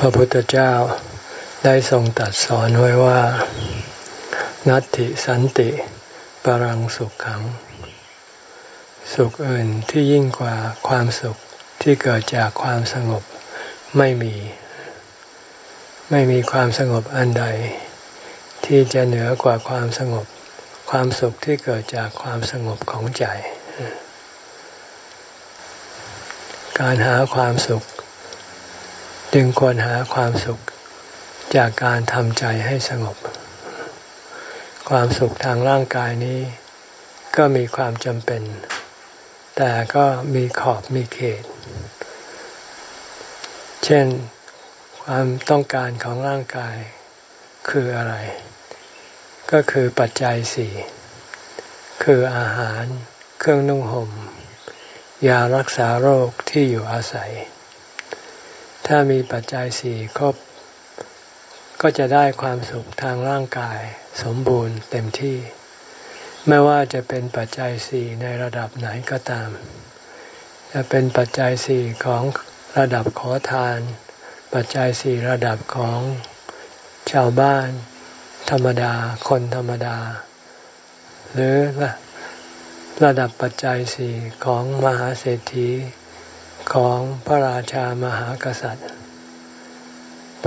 พระพุทธเจ้าได้ทรงตัดสอนไว้ว่า นัตติสันติปรังสุขขัง สุขอื่นที่ยิ่งกว่าความสุขที่เกิดจากความสงบไม่มี ไม่มีความสงบอันใด ที่จะเหนือกว่าความสงบ ความสุขที่เกิดจากความสงบของใจ การหาความสุข จึงควรหาความสุขจากการทำใจให้สงบ ความสุขทางร่างกายนี้ ก็มีความจำเป็น แต่ก็มีขอบมีเขต เช่นความต้องการของร่างกายคืออะไร ก็คือปัจจัยสี่คืออาหาร เครื่องนุ่งหม่มยารักษาโรคที่อยู่อาศัย ถ้ามีปัจจัยสี่ครบ ก็จะได้ความสุขทางร่างกาย สมบูรณ์เต็มที่ ไม่ว่าจะเป็นปัจจัยสี่ในระดับไหนก็ตาม จะเป็นปัจจัยสี่ของระดับขอทาน ปัจจัยสี่ระดับของชาวบ้าน ธรรมดา คนธรรมดา หรือระดับปัจจัยสี่ของมหาเศรษฐี ของพระราชามหากษัตริย์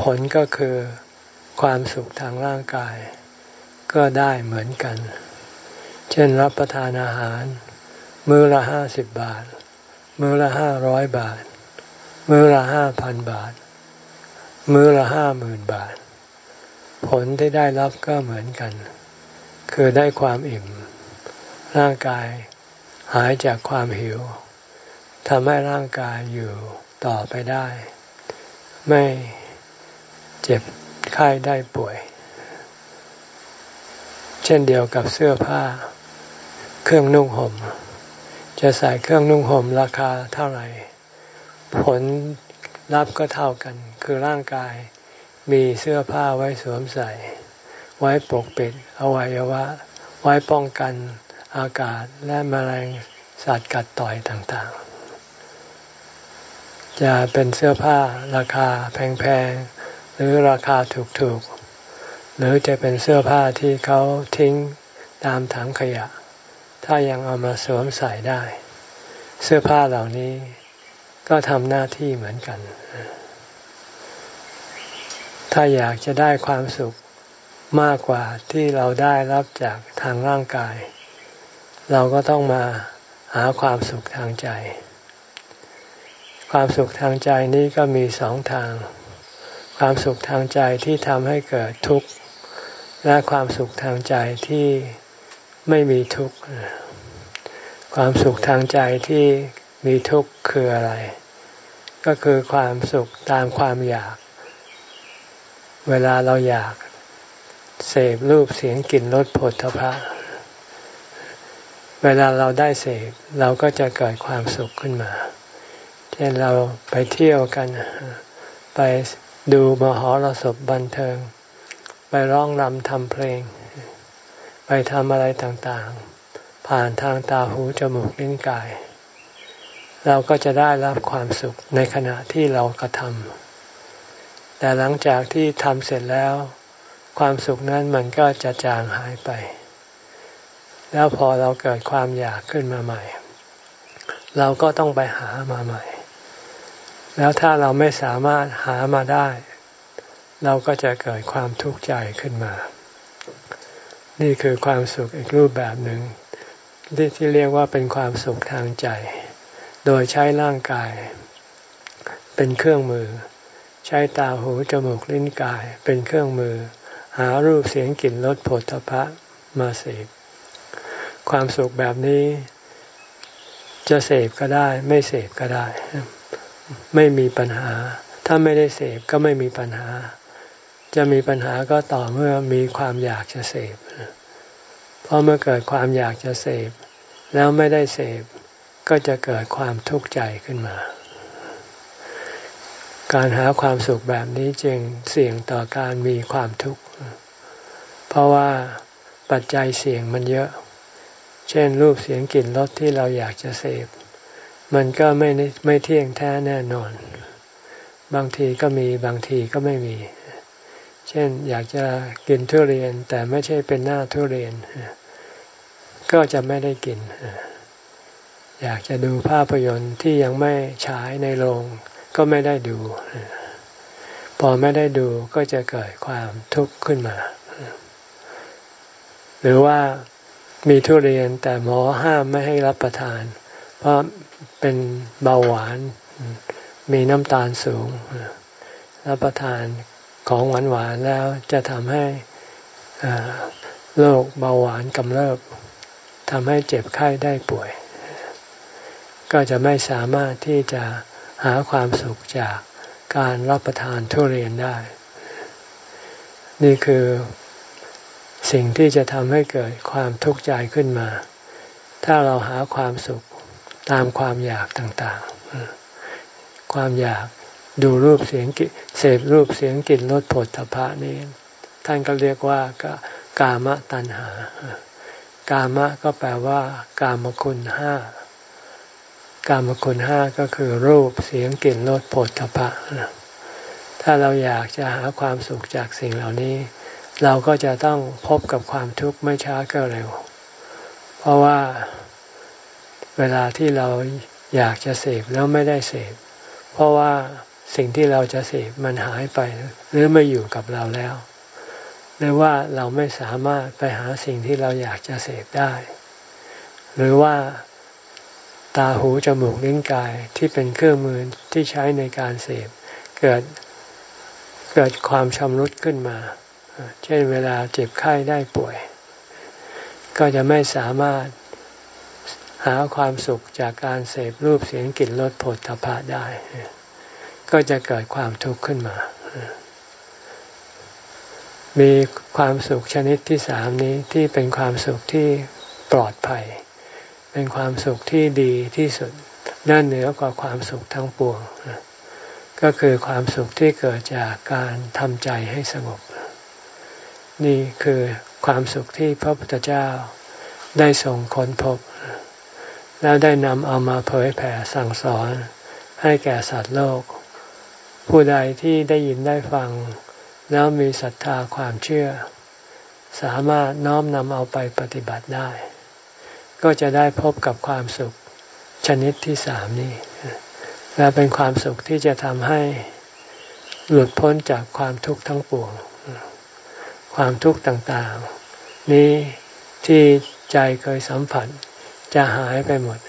ผลก็คือความสุขทางร่างกาย ก็ได้เหมือนกัน เช่นรับประทานอาหาร มื้อละห้าสิบบาท มื้อละห้าร้อยบาท มื้อละห้าพันบาท มื้อละห้าหมื่นบาท ผลที่ได้รับก็เหมือนกัน คือได้ความอิ่ม ร่างกายหายจากความหิว ทำให้ร่างกายอยู่ต่อไปได้ ไม่เจ็บไข้ได้ป่วย เช่นเดียวกับเสื้อผ้า เครื่องนุ่งห่ม จะใส่เครื่องนุ่งห่มราคาเท่าไหร่ ผลรับก็เท่ากัน คือร่างกายมีเสื้อผ้าไว้สวมใส่ ไว้ปกปิดอวัยวะ ไว้ป้องกันอากาศและมแมลงสัตว์กัดต่อยต่างๆ จะเป็นเสื้อผ้าราคาแพงๆ หรือราคาถูกๆ หรือจะเป็นเสื้อผ้าที่เขาทิ้งตามถังขยะ ถ้ายังเอามาสวมใส่ได้ เสื้อผ้าเหล่านี้ก็ทำหน้าที่เหมือนกัน ถ้าอยากจะได้ความสุขมากกว่าที่เราได้รับจากทางร่างกาย เราก็ต้องมาหาความสุขทางใจ ความสุขทางใจนี้ก็มีสองทาง ความสุขทางใจที่ทำให้เกิดทุกข์ และความสุขทางใจที่ไม่มีทุกข์ ความสุขทางใจที่มีทุกข์คืออะไร ก็คือความสุขตามความอยาก เวลาเราอยาก เสพรูปเสียงกลิ่นรสผลทพะเวลาเราได้เสพเราก็จะเกิดความสุขขึ้นมา ช่นเราไปเที่ยวกัน ไปดูมหรสพบันเทิง ไปร้องรำทำเพลง ไปทำอะไรต่างๆ ผ่านทางตาหูจมูกลิ้นกาย เราก็จะได้รับความสุขในขณะที่เรากระทำแต่หลังจากที่ทำเสร็จแล้ว ความสุขนั้นมันก็จะจางหายไป แล้วพอเราเกิดความอยากขึ้นมาใหม่เราก็ต้องไปหามาใหม่ แล้วถ้าเราไม่สามารถหามาได้ เราก็จะเกิดความทุกข์ใจขึ้นมา นี่คือความสุขอีกรูปแบบหนึ่งที่ที่เรียกว่าเป็นความสุขทางใจ โดยใช้ร่างกาย เป็นเครื่องมือ ใช้ตาหูจมูกลิ้นกาย เป็นเครื่องมือ หารูปเสียงกลิ่นรสผลทพะมาเสพความสุขแบบนี้ จะเสพก็ได้ ไม่เสพก็ได้ ไม่มีปัญหา ถ้าไม่ได้เสพก็ไม่มีปัญหา จะมีปัญหาก็ต่อเมื่อมีความอยากจะเสพเพราะเมื่อเกิดความอยากจะเสพ แล้วไม่ได้เสพ ก็จะเกิดความทุกข์ใจขึ้นมา การหาความสุขแบบนี้จึงเสี่ยงต่อการมีความทุกข์ เพราะว่าปัจจัยเสี่ยงมันเยอะ เช่นรูปเสียงกลิ่นรสที่เราอยากจะเสพ มันก็ไม่ไม่เที่ยงแท้แน่นอน บางทีก็มีบางทีก็ไม่มี เช่นอยากจะกินทุเรียนแต่ไม่ใช่เป็นหน้าทุเรียน ก็จะไม่ได้กิน อยากจะดูภาพยนตร์ที่ยังไม่ฉายในโรงก็ไม่ได้ดู พอไม่ได้ดูก็จะเกิดความทุกข์ขึ้นมา หรือว่ามีทุเรียนแต่หมอห้ามไม่ให้รับประทาน เพราะเป็นเบาหวาน มีน้ำตาลสูง รับประทานของหวานหวานแล้วจะทำให้โรคเบาหวานกำเริบทำให้เจ็บไข้ได้ป่วย ก็จะไม่สามารถที่จะหาความสุขจากการรับประทานทุเรียนได้ นี่คือสิ่งที่จะทำให้เกิดความทุกข์ใจขึ้นมา ถ้าเราหาความสุข ตามความอยากต่างๆ ความอยากดูรูปเสียงกิเสพรูปเสียงกลิ่นรสผลทพะนี้ ท่านก็เรียกว่ากามตัณหา กามะก็แปลว่า กามคุณห้ากามคุณห้าก็คือรูปเสียงกลิ่นรสผลทพะถ้าเราอยากจะหาความสุขจากสิ่งเหล่านี้ เราก็จะต้องพบกับความทุกข์ไม่ช้าก็เร็ว เพราะว่า เวลาที่เราอยากจะเสพแล้วไม่ได้เสพเพราะว่าสิ่งที่เราจะเสพมันหายไป หรือไม่อยู่กับเราแล้ว หรือว่าเราไม่สามารถไปหาสิ่งที่เราอยากจะเสพได้ หรือว่าตาหูจมูกลิ้นกายที่เป็นเครื่องมือที่ใช้ในการเสพเกิดเกิดความชำรุดขึ้นมา เช่นเวลาเจ็บไข้ได้ป่วย ก็จะไม่สามารถ หาความสุขจากการเสพรูปเสียงกลิ่นรสผลตภะได้ ก็จะเกิดความทุกข์ขึ้นมา มีความสุขชนิดที่สามนี้ที่เป็นความสุขที่ปลอดภัย เป็นความสุขที่ดีที่สุดด้านเหนือกว่าความสุขทั้งปวง ก็คือความสุขที่เกิดจากการทำใจให้สงบ นี่คือความสุขที่พระพุทธเจ้าได้ส่งค้นพบ แล้วได้นำเอามาเผยแผ่สั่งสอนให้แก่สัตว์โลก ผู้ใดที่ได้ยินได้ฟัง แล้วมีศรัทธาความเชื่อ สามารถน้อมนำเอาไปปฏิบัติได้ ก็จะได้พบกับความสุขชนิดที่สามนี้ และเป็นความสุขที่จะทำให้หลุดพ้นจากความทุกข์ทั้งปวง ความทุกข์ต่างๆ นี้ที่ใจเคยสัมผัส จะหายไปหมด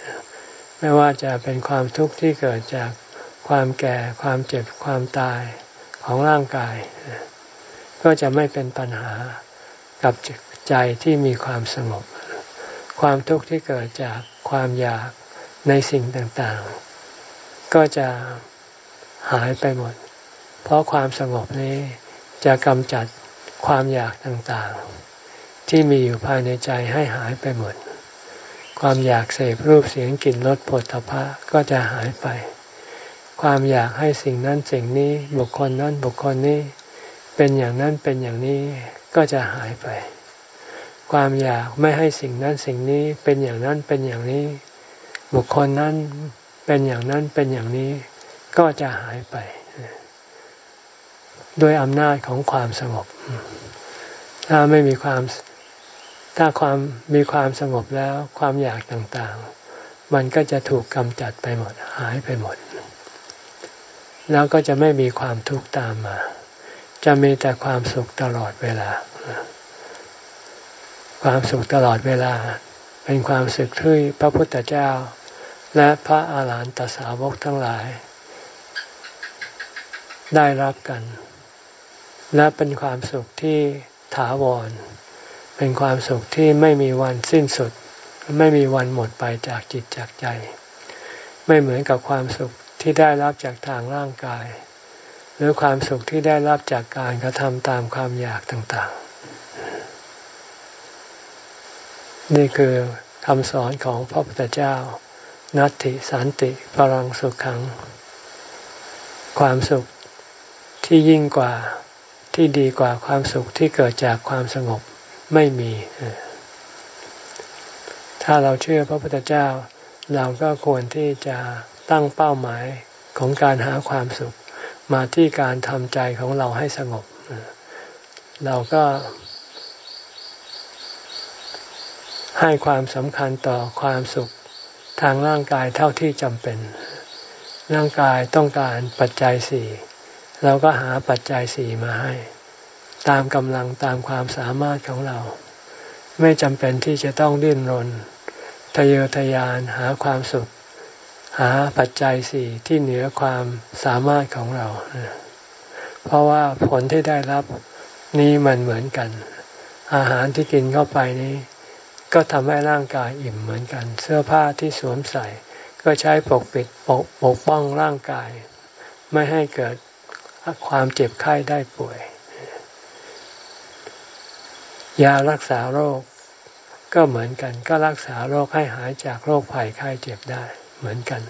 ไม่ว่าจะเป็นความทุกข์ที่เกิดจากความแก่ความเจ็บความตายของร่างกาย ก็จะไม่เป็นปัญหากับใจที่มีความสงบ ความทุกข์ที่เกิดจากความอยากในสิ่งต่างๆ ก็จะหายไปหมด เพราะความสงบนี้จะกำจัดความอยากต่างๆ ที่มีอยู่ภายในใจให้หายไปหมด ความอยากเสพรูปเสียงกลิ่นรสผลพะก็จะหายไป ความอยากให้สิ่งนั้นสิ่งนี้บุคคลนั้นบุคคลนี้ เป็นอย่างนั้นเป็นอย่างนี้ก็จะหายไป ความอยากไม่ให้สิ่งนั้นสิ่งนี้เป็นอย่างนั้นเป็นอย่างนี้ บุคคลนั้นเป็นอย่างนั้นเป็นอย่างนี้ก็จะหายไป ด้วยอำนาจของความสงบ ถ้าไม่มีความ ถ้าความมีความสงบแล้วความอยากต่างๆ มันก็จะถูกกำจัดไปหมดหายไปหมด แล้วก็จะไม่มีความทุกข์ตามมา จะมีแต่ความสุขตลอดเวลา ความสุขตลอดเวลา เป็นความสุขที่พระพุทธเจ้า และพระอาหารหันตสาวกทั้งหลาย ได้รับกัน และเป็นความสุขที่ถาวร เป็นความสุขที่ไม่มีวันสิ้นสุด ไม่มีวันหมดไปจากจิตจากใจ ไม่เหมือนกับความสุขที่ได้รับจากทางร่างกาย หรือความสุขที่ได้รับจากการกระทำตามความอยากต่างๆ นี่คือคำสอนของพระพุทธเจ้า นัตติสันติปรังสุขขัง ความสุขที่ยิ่งกว่าที่ดีกว่าความสุขที่เกิดจากความสงบ ไม่มี ถ้าเราเชื่อพระพุทธเจ้า เราก็ควรที่จะตั้งเป้าหมายของการหาความสุข มาที่การทำใจของเราให้สงบ เราก็ให้ความสำคัญต่อความสุขทางร่างกายเท่าที่จำเป็น ร่างกายต้องการปัจจัยสี่ เราก็หาปัจจัยสี่มาให้ ตามกำลังตามความสามารถของเรา ไม่จำเป็นที่จะต้องดิ้นรน ทะเยอทะยานหาความสุข หาปัจจัยสี่ที่เหนือความสามารถของเรา เพราะว่าผลที่ได้รับนี้มันเหมือนกัน อาหารที่กินเข้าไปนี้ ก็ทำให้ร่างกายอิ่มเหมือนกัน เสื้อผ้าที่สวมใส่ ก็ใช้ปกปิดปกปกป้องร่างกาย ไม่ให้เกิดความเจ็บไข้ได้ป่วย ยารักษาโรค ก็เหมือนกันก็รักษาโรคให้หายจากโรคภัยไข้เจ็บได้ เหมือนกัน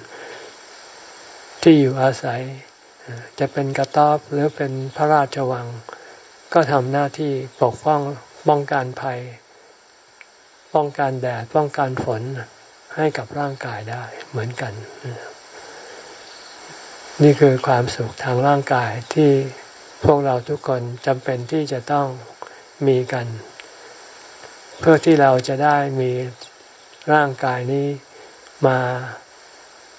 ที่อยู่อาศัย จะเป็นกระต๊อบหรือเป็นพระราชวัง ก็ทำหน้าที่ปกป้องป้องกันภัย ป้องกันแดดป้องกันฝนให้กับร่างกายได้เหมือนกัน นี่คือความสุขทางร่างกายที่พวกเราทุกคนจำเป็นที่จะต้องมีกัน เพื่อที่เราจะได้มีร่างกายนี้มา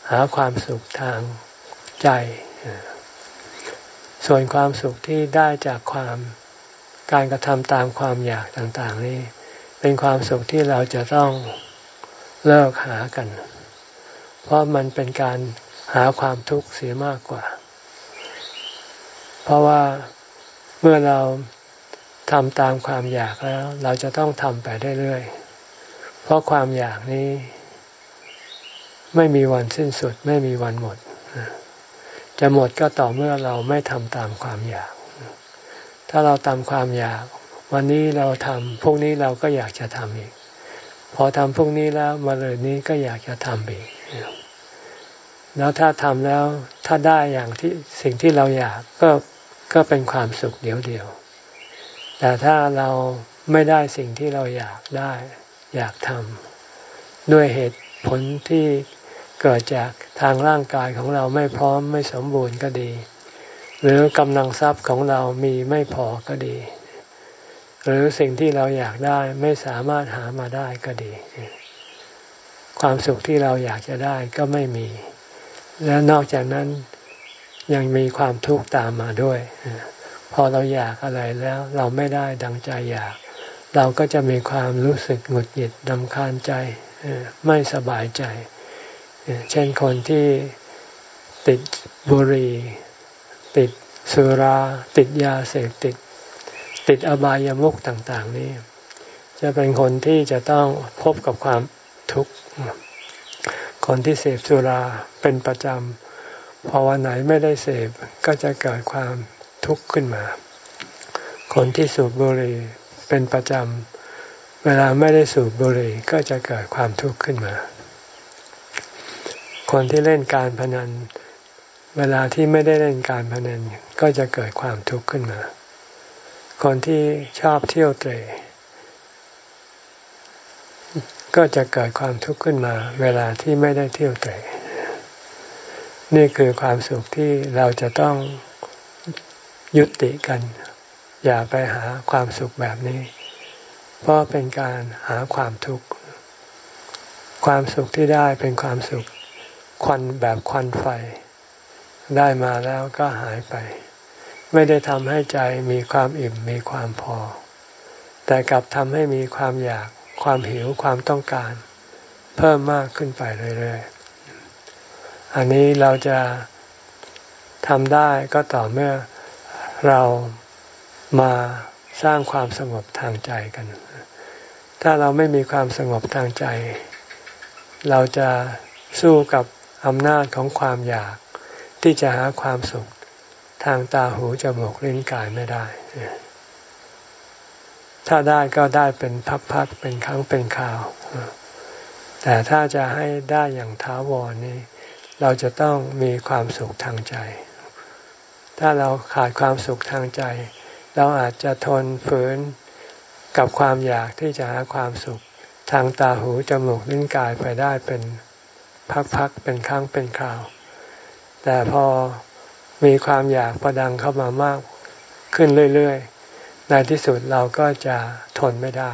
หาความสุขทางใจ ส่วนความสุขที่ได้จากความการกระทำตามความอยากต่างๆ นี้ เป็นความสุขที่เราจะต้องเลิกหากัน เพราะมันเป็นการหาความทุกข์เสียมากกว่า เพราะว่าเมื่อเรา ทำตามความอยากแล้ว เราจะต้องทำไปเรื่อยๆ เพราะความอยากนี้ ไม่มีวันสิ้นสุด ไม่มีวันหมด จะหมดก็ต่อเมื่อเราไม่ทำตามความอยาก ถ้าเราตามความอยาก วันนี้เราทำพวกนี้เราก็อยากจะทำอีก พอทำพวกนี้แล้วมาเลยนี้ก็อยากจะทำอีก แล้วถ้าทำแล้วถ้าได้อย่างที่สิ่งที่เราอยากก็ก็เป็นความสุขเดียวเดียว แต่ถ้าเราไม่ได้สิ่งที่เราอยากได้อยากทำด้วยเหตุผลที่เกิดจากทางร่างกายของเราไม่พร้อมไม่สมบูรณ์ก็ดี หรือกำลังทรัพย์ของเรามีไม่พอก็ดี หรือสิ่งที่เราอยากได้ไม่สามารถหามาได้ก็ดี ความสุขที่เราอยากจะได้ก็ไม่มี และนอกจากนั้นยังมีความทุกข์ตามมาด้วย พอเราอยากอะไรแล้ว เราไม่ได้ดังใจอยาก เราก็จะมีความรู้สึกหงุดหงิดดำคาญใจไม่สบายใจ เช่นคนที่ติดบุหรี่ติดสุรา ติดยาเสพติด ติดอบายามุขต่าง ๆ นี่จะเป็นคนที่จะต้องพบกับความทุกข์คนที่เสพสุราเป็นประจำพอวันไหนไม่ได้เสพก็จะเกิดความ ทุกข์ขึ้นมา คนที่สูบบุหรี่เป็นประจำ เวลาไม่ได้สูบบุหรี่ก็จะเกิดความทุกข์ขึ้นมา คนที่เล่นการพนัน เวลาที่ไม่ได้เล่นการพนันก็จะเกิดความทุกข์ขึ้นมา คนที่ชอบเที่ยวเตะก็จะเกิดความทุกข์ขึ้นมา เวลาที่ไม่ได้เที่ยวเตะนี่คือความสุขที่เราจะต้อง ยุติกัน อย่าไปหาความสุขแบบนี้ เพราะเป็นการหาความทุกข์ ความสุขที่ได้เป็นความสุขควันแบบควันไฟ ได้มาแล้วก็หายไป ไม่ได้ทำให้ใจมีความอิ่มมีความพอ แต่กลับทำให้มีความอยากความหิวความต้องการ เพิ่มมากขึ้นไปเรื่อยๆ อันนี้เราจะทำได้ก็ต่อเมื่อ เรามาสร้างความสงบทางใจกัน ถ้าเราไม่มีความสงบทางใจ เราจะสู้กับอำนาจของความอยากที่จะหาความสุขทางตาหูจมูกลิ้นกายไม่ได้ ถ้าได้ก็ได้เป็นพักๆเป็นครั้งเป็นคราว แต่ถ้าจะให้ได้อย่างท้าวรนี้ เราจะต้องมีความสุขทางใจ ถ้าเราขาดความสุขทางใจ เราอาจจะทนฝืนกับความอยากที่จะหาความสุขทางตาหูจมูกลิ้นกายไปได้เป็นพักๆเป็นครั้งเป็นคราว แต่พอมีความอยากประดังเข้ามามากขึ้นเรื่อยๆ ในที่สุดเราก็จะทนไม่ได้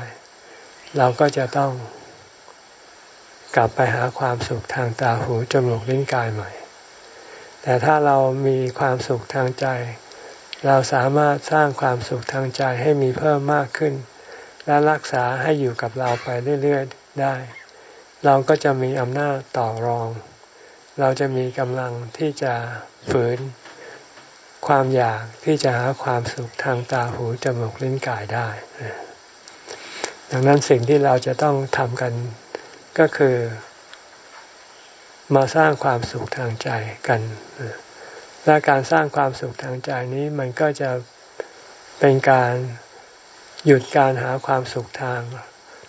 เราก็จะต้องกลับไปหาความสุขทางตาหูจมูกลิ้นกายใหม่ แต่ถ้าเรามีความสุขทางใจ เราสามารถสร้างความสุขทางใจให้มีเพิ่มมากขึ้น และรักษาให้อยู่กับเราไปเรื่อยๆได้ เราก็จะมีอำนาจต่อรอง เราจะมีกำลังที่จะฝืน ความอยากที่จะหาความสุขทางตาหูจมูกลิ้นกายได้ ดังนั้นสิ่งที่เราจะต้องทำกันก็คือ มาสร้างความสุขทางใจกันและการสร้างความสุขทางใจนี้มันก็จะเป็นการหยุดการหาความสุขทาง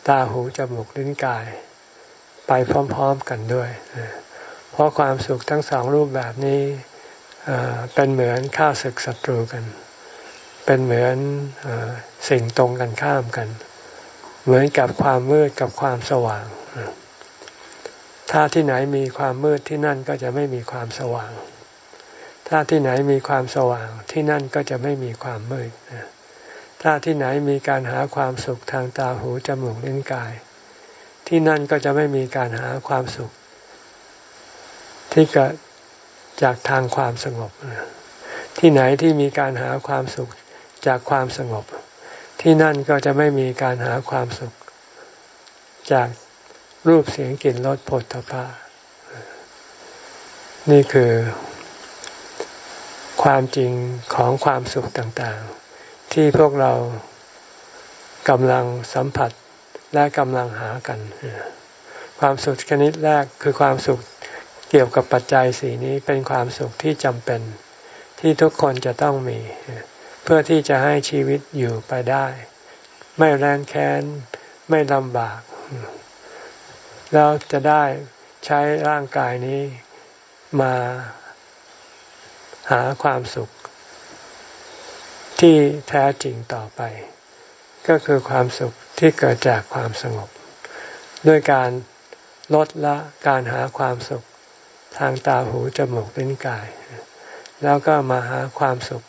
ตาหูจมูกลิ้นกาย ไปพร้อมๆกันด้วย เพราะความสุขทั้งสองรูปแบบนี้เป็นเหมือนข้าศึกศัตรูกัน เป็นเหมือนอสิ่งตรงกันข้ามกัน เหมือนกับความมืดกับความสว่าง ถ้าที่ไหนมีความมืดที่นั่นก็จะไม่มีความสว่าง ถ้าที่ไหนมีความสว่างที่นั่นก็จะไม่มีความมืด ถ้าที่ไหนมีการหาความสุขทางตาหูจมูกลิ้นกาย ที่นั่นก็จะไม่มีการหาความสุข ที่เกิดจากทางความสงบ ที่ไหนที่มีการหาความสุขจากความสงบ ที่นั่นก็จะไม่มีการหาความสุข จาก รูปเสียงกลิ่นรสผลทพะนี่คือความจริงของความสุขต่างๆ ที่พวกเรากำลังสัมผัสและกำลังหากัน ความสุขชนิดแรกคือความสุขเกี่ยวกับปัจจัยสีนี้เป็นความสุขที่จำเป็น ที่ทุกคนจะต้องมี เพื่อที่จะให้ชีวิตอยู่ไปได้ ไม่แรนแค้น ไม่ลำบาก แล้วจะได้ใช้ร่างกายนี้มาหาความสุข ที่แท้จริงต่อไป ก็คือความสุขที่เกิดจากความสงบ ด้วยการลดละการหาความสุขทางตาหูจมูกลิ้นกาย แล้วก็มาหาความสุข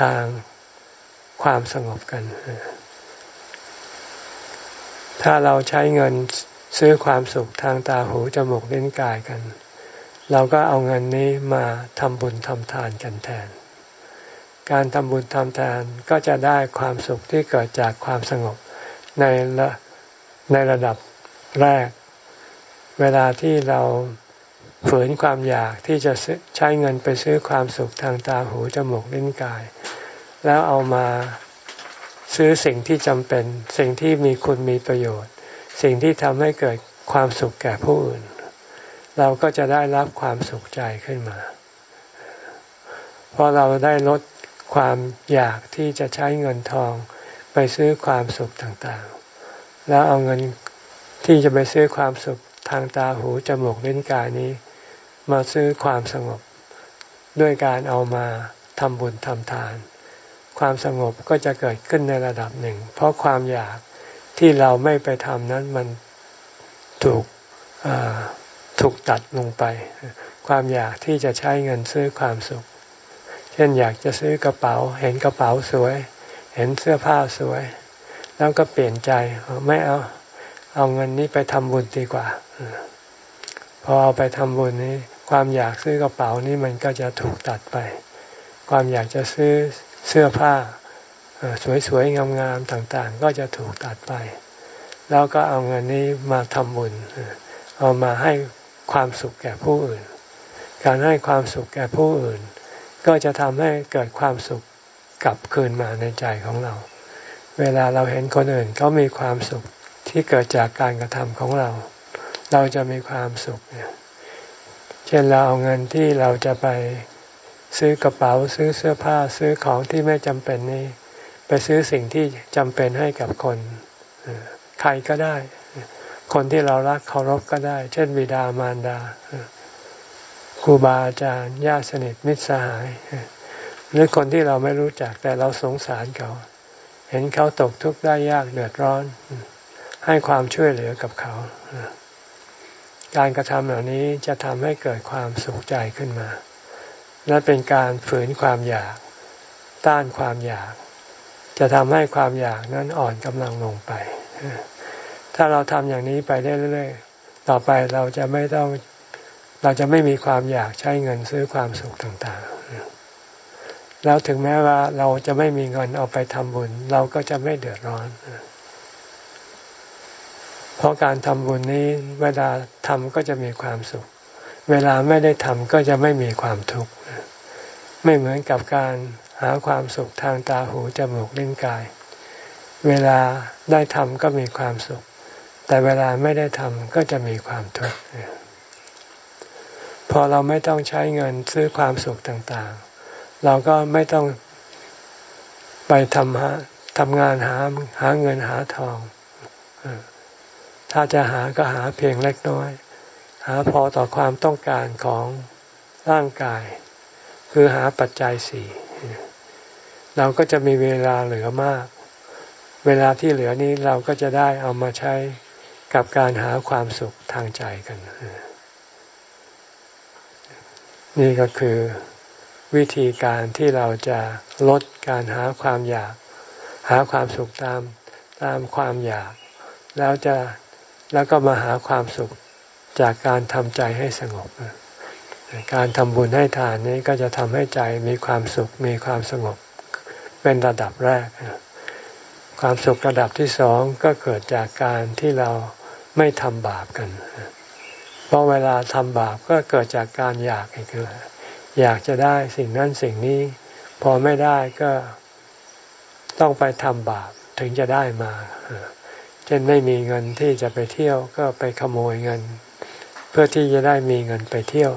ทางความสงบกัน ถ้าเราใช้เงิน ซื้อความสุขทางตาหูจมูกลิ้นกายกัน เราก็เอาเงินนี้มาทำบุญทำทานกันแทน การทำบุญทำทานก็จะได้ความสุขที่เกิดจากความสงบในระในระดับแรก เวลาที่เราฝืนความอยากที่จะใช้เงินไปซื้อความสุขทางตาหูจมูกลิ้นกาย แล้วเอามาซื้อสิ่งที่จำเป็น สิ่งที่มีคุณมีประโยชน์ สิ่งที่ทำให้เกิดความสุขแก่ผู้อื่น เราก็จะได้รับความสุขใจขึ้นมา เพราะเราได้ลดความอยากที่จะใช้เงินทองไปซื้อความสุขต่างๆ แล้วเอาเงินที่จะไปซื้อความสุขทางตาหูจมูกลิ้นกายนี้ มาซื้อความสงบ ด้วยการเอามาทำบุญทำทาน ความสงบก็จะเกิดขึ้นในระดับหนึ่ง เพราะความอยาก ที่เราไม่ไปทำนั้นมันถูกถูกตัดลงไป ความอยากที่จะใช้เงินซื้อความสุข เช่นอยากจะซื้อกระเป๋า เห็นกระเป๋าสวย เห็นเสื้อผ้าสวย แล้วก็เปลี่ยนใจไม่เอาเอาเงินนี้ไปทำบุญดีกว่า พอเอาไปทำบุญนี้ ความอยากซื้อกระเป๋านี้มันก็จะถูกตัดไป ความอยากจะซื้อเสื้อผ้า สวยๆงามๆต่างๆ ก็จะถูกตัดไป แล้วก็เอาเงินนี้มาทำบุญ เอามาให้ความสุขแก่ผู้อื่น การให้ความสุขแก่ผู้อื่น ก็จะทำให้เกิดความสุขกลับคืนมาในใจของเรา เวลาเราเห็นคนอื่นเขามีความสุขที่เกิดจากการกระทำของเรา เราจะมีความสุขเนี่ยเช่นเราเอาเงินที่เราจะไปซื้อกระเป๋าซื้อเสื้อผ้าซื้อของที่ไม่จำเป็นนี้ ไปซื้อสิ่งที่จำเป็นให้กับคนใครก็ได้ คนที่เรารักเคารพก็ได้ เช่นบิดามารดาครูบาอาจารย์ญาติสนิทมิตรสหาย หรือคนที่เราไม่รู้จักแต่เราสงสารเขา เห็นเขาตกทุกข์ได้ยากเดือดร้อน ให้ความช่วยเหลือกับเขา การกระทำเหล่านี้จะทำให้เกิดความสุขใจขึ้นมา และเป็นการฝืนความอยาก ต้านความอยาก จะทำให้ความอยากนั้นอ่อนกำลังลงไป ถ้าเราทำอย่างนี้ไปเรื่อยๆต่อไปเราจะไม่ต้องเราจะไม่มีความอยากใช้เงินซื้อความสุขต่างๆ แล้วถึงแม้ว่าเราจะไม่มีเงินเอาไปทำบุญ เราก็จะไม่เดือดร้อน เพราะการทำบุญนี้เวลาทำก็จะมีความสุข เวลาไม่ได้ทำก็จะไม่มีความทุกข์ ไม่เหมือนกับการ หาความสุขทางตาหูจมูกลิ้นกาย เวลาได้ทำก็มีความสุข แต่เวลาไม่ได้ทำก็จะมีความทุกข์พอเราไม่ต้องใช้เงินซื้อความสุขต่างๆ เราก็ไม่ต้องไปทำหาทำงานหาหาเงินหาทอง ถ้าจะหาก็หาเพียงเล็กน้อย หาพอต่อความต้องการของร่างกาย คือหาปัจจัยสี่ เราก็จะมีเวลาเหลือมาก เวลาที่เหลือนี้เราก็จะได้เอามาใช้กับการหาความสุขทางใจกัน นี่ก็คือวิธีการที่เราจะลดการหาความอยาก หาความสุขตามตามความอยาก แล้วจะแล้วก็มาหาความสุขจากการทำใจให้สงบ การทำบุญให้ทานนี้ก็จะทำให้ใจมีความสุขมีความสงบ เป็นระดับแรก ความสุขระดับที่สองก็เกิดจากการที่เราไม่ทำบาปกัน เพราะเวลาทำบาปก็เกิดจากการอยากอีกคืออยากจะได้สิ่งนั้นสิ่งนี้ พอไม่ได้ก็ต้องไปทำบาปถึงจะได้มาเช่นไม่มีเงินที่จะไปเที่ยวก็ไปขโมยเงิน พื่อที่จะได้มีเงินไปเที่ยว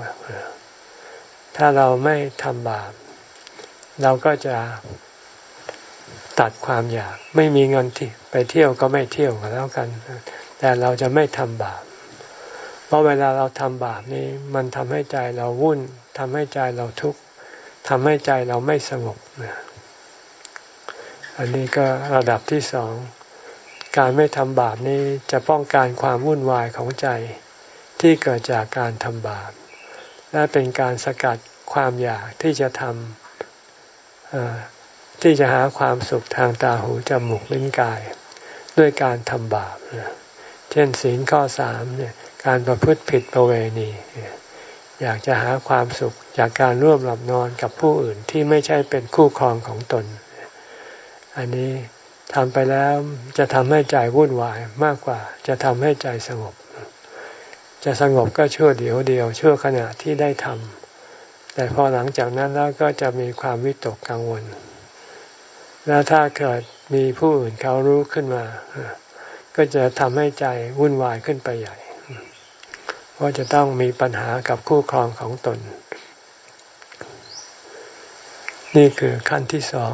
ถ้าเราไม่ทำบาป เราก็จะตัดความอยาก ไม่มีเงินที่ไปเที่ยวก็ไม่เที่ยวกันแล้วกัน แต่เราจะไม่ทำบาป เพราะเวลาเราทำบาปนี้ มันทำให้ใจเราวุ่นทำให้ใจเราทุกข์ทำให้ใจเราไม่สงบอันนี้ก็ระดับที่สอง การไม่ทำบาปนี้จะป้องกันความวุ่นวายของใจ ที่เกิดจากการทำบาป และเป็นการสกัดความอยากที่จะทำที่จะหาความสุขทางตาหูจมูกลิ้นกาย ด้วยการทำบาป เช่นศีลข้อสามเนี่ยการประพฤติผิดประเวณี อยากจะหาความสุขจากการร่วมหลับนอนกับผู้อื่นที่ไม่ใช่เป็นคู่ครองของตน อันนี้ทำไปแล้วจะทำให้ใจวุ่นวายมากกว่าจะทำให้ใจสงบ จะสงบก็ชั่วเดียวเดียวชั่วขณะที่ได้ทำแต่พอหลังจากนั้นแล้วก็จะมีความวิตกกังวล แล้วถ้าเกิดมีผู้อื่นเขารู้ขึ้นมา ก็จะทำให้ใจวุ่นวายขึ้นไปใหญ่ว่าะจะต้องมีปัญหากับคู่ครองของตน นี่คือขั้นที่สอง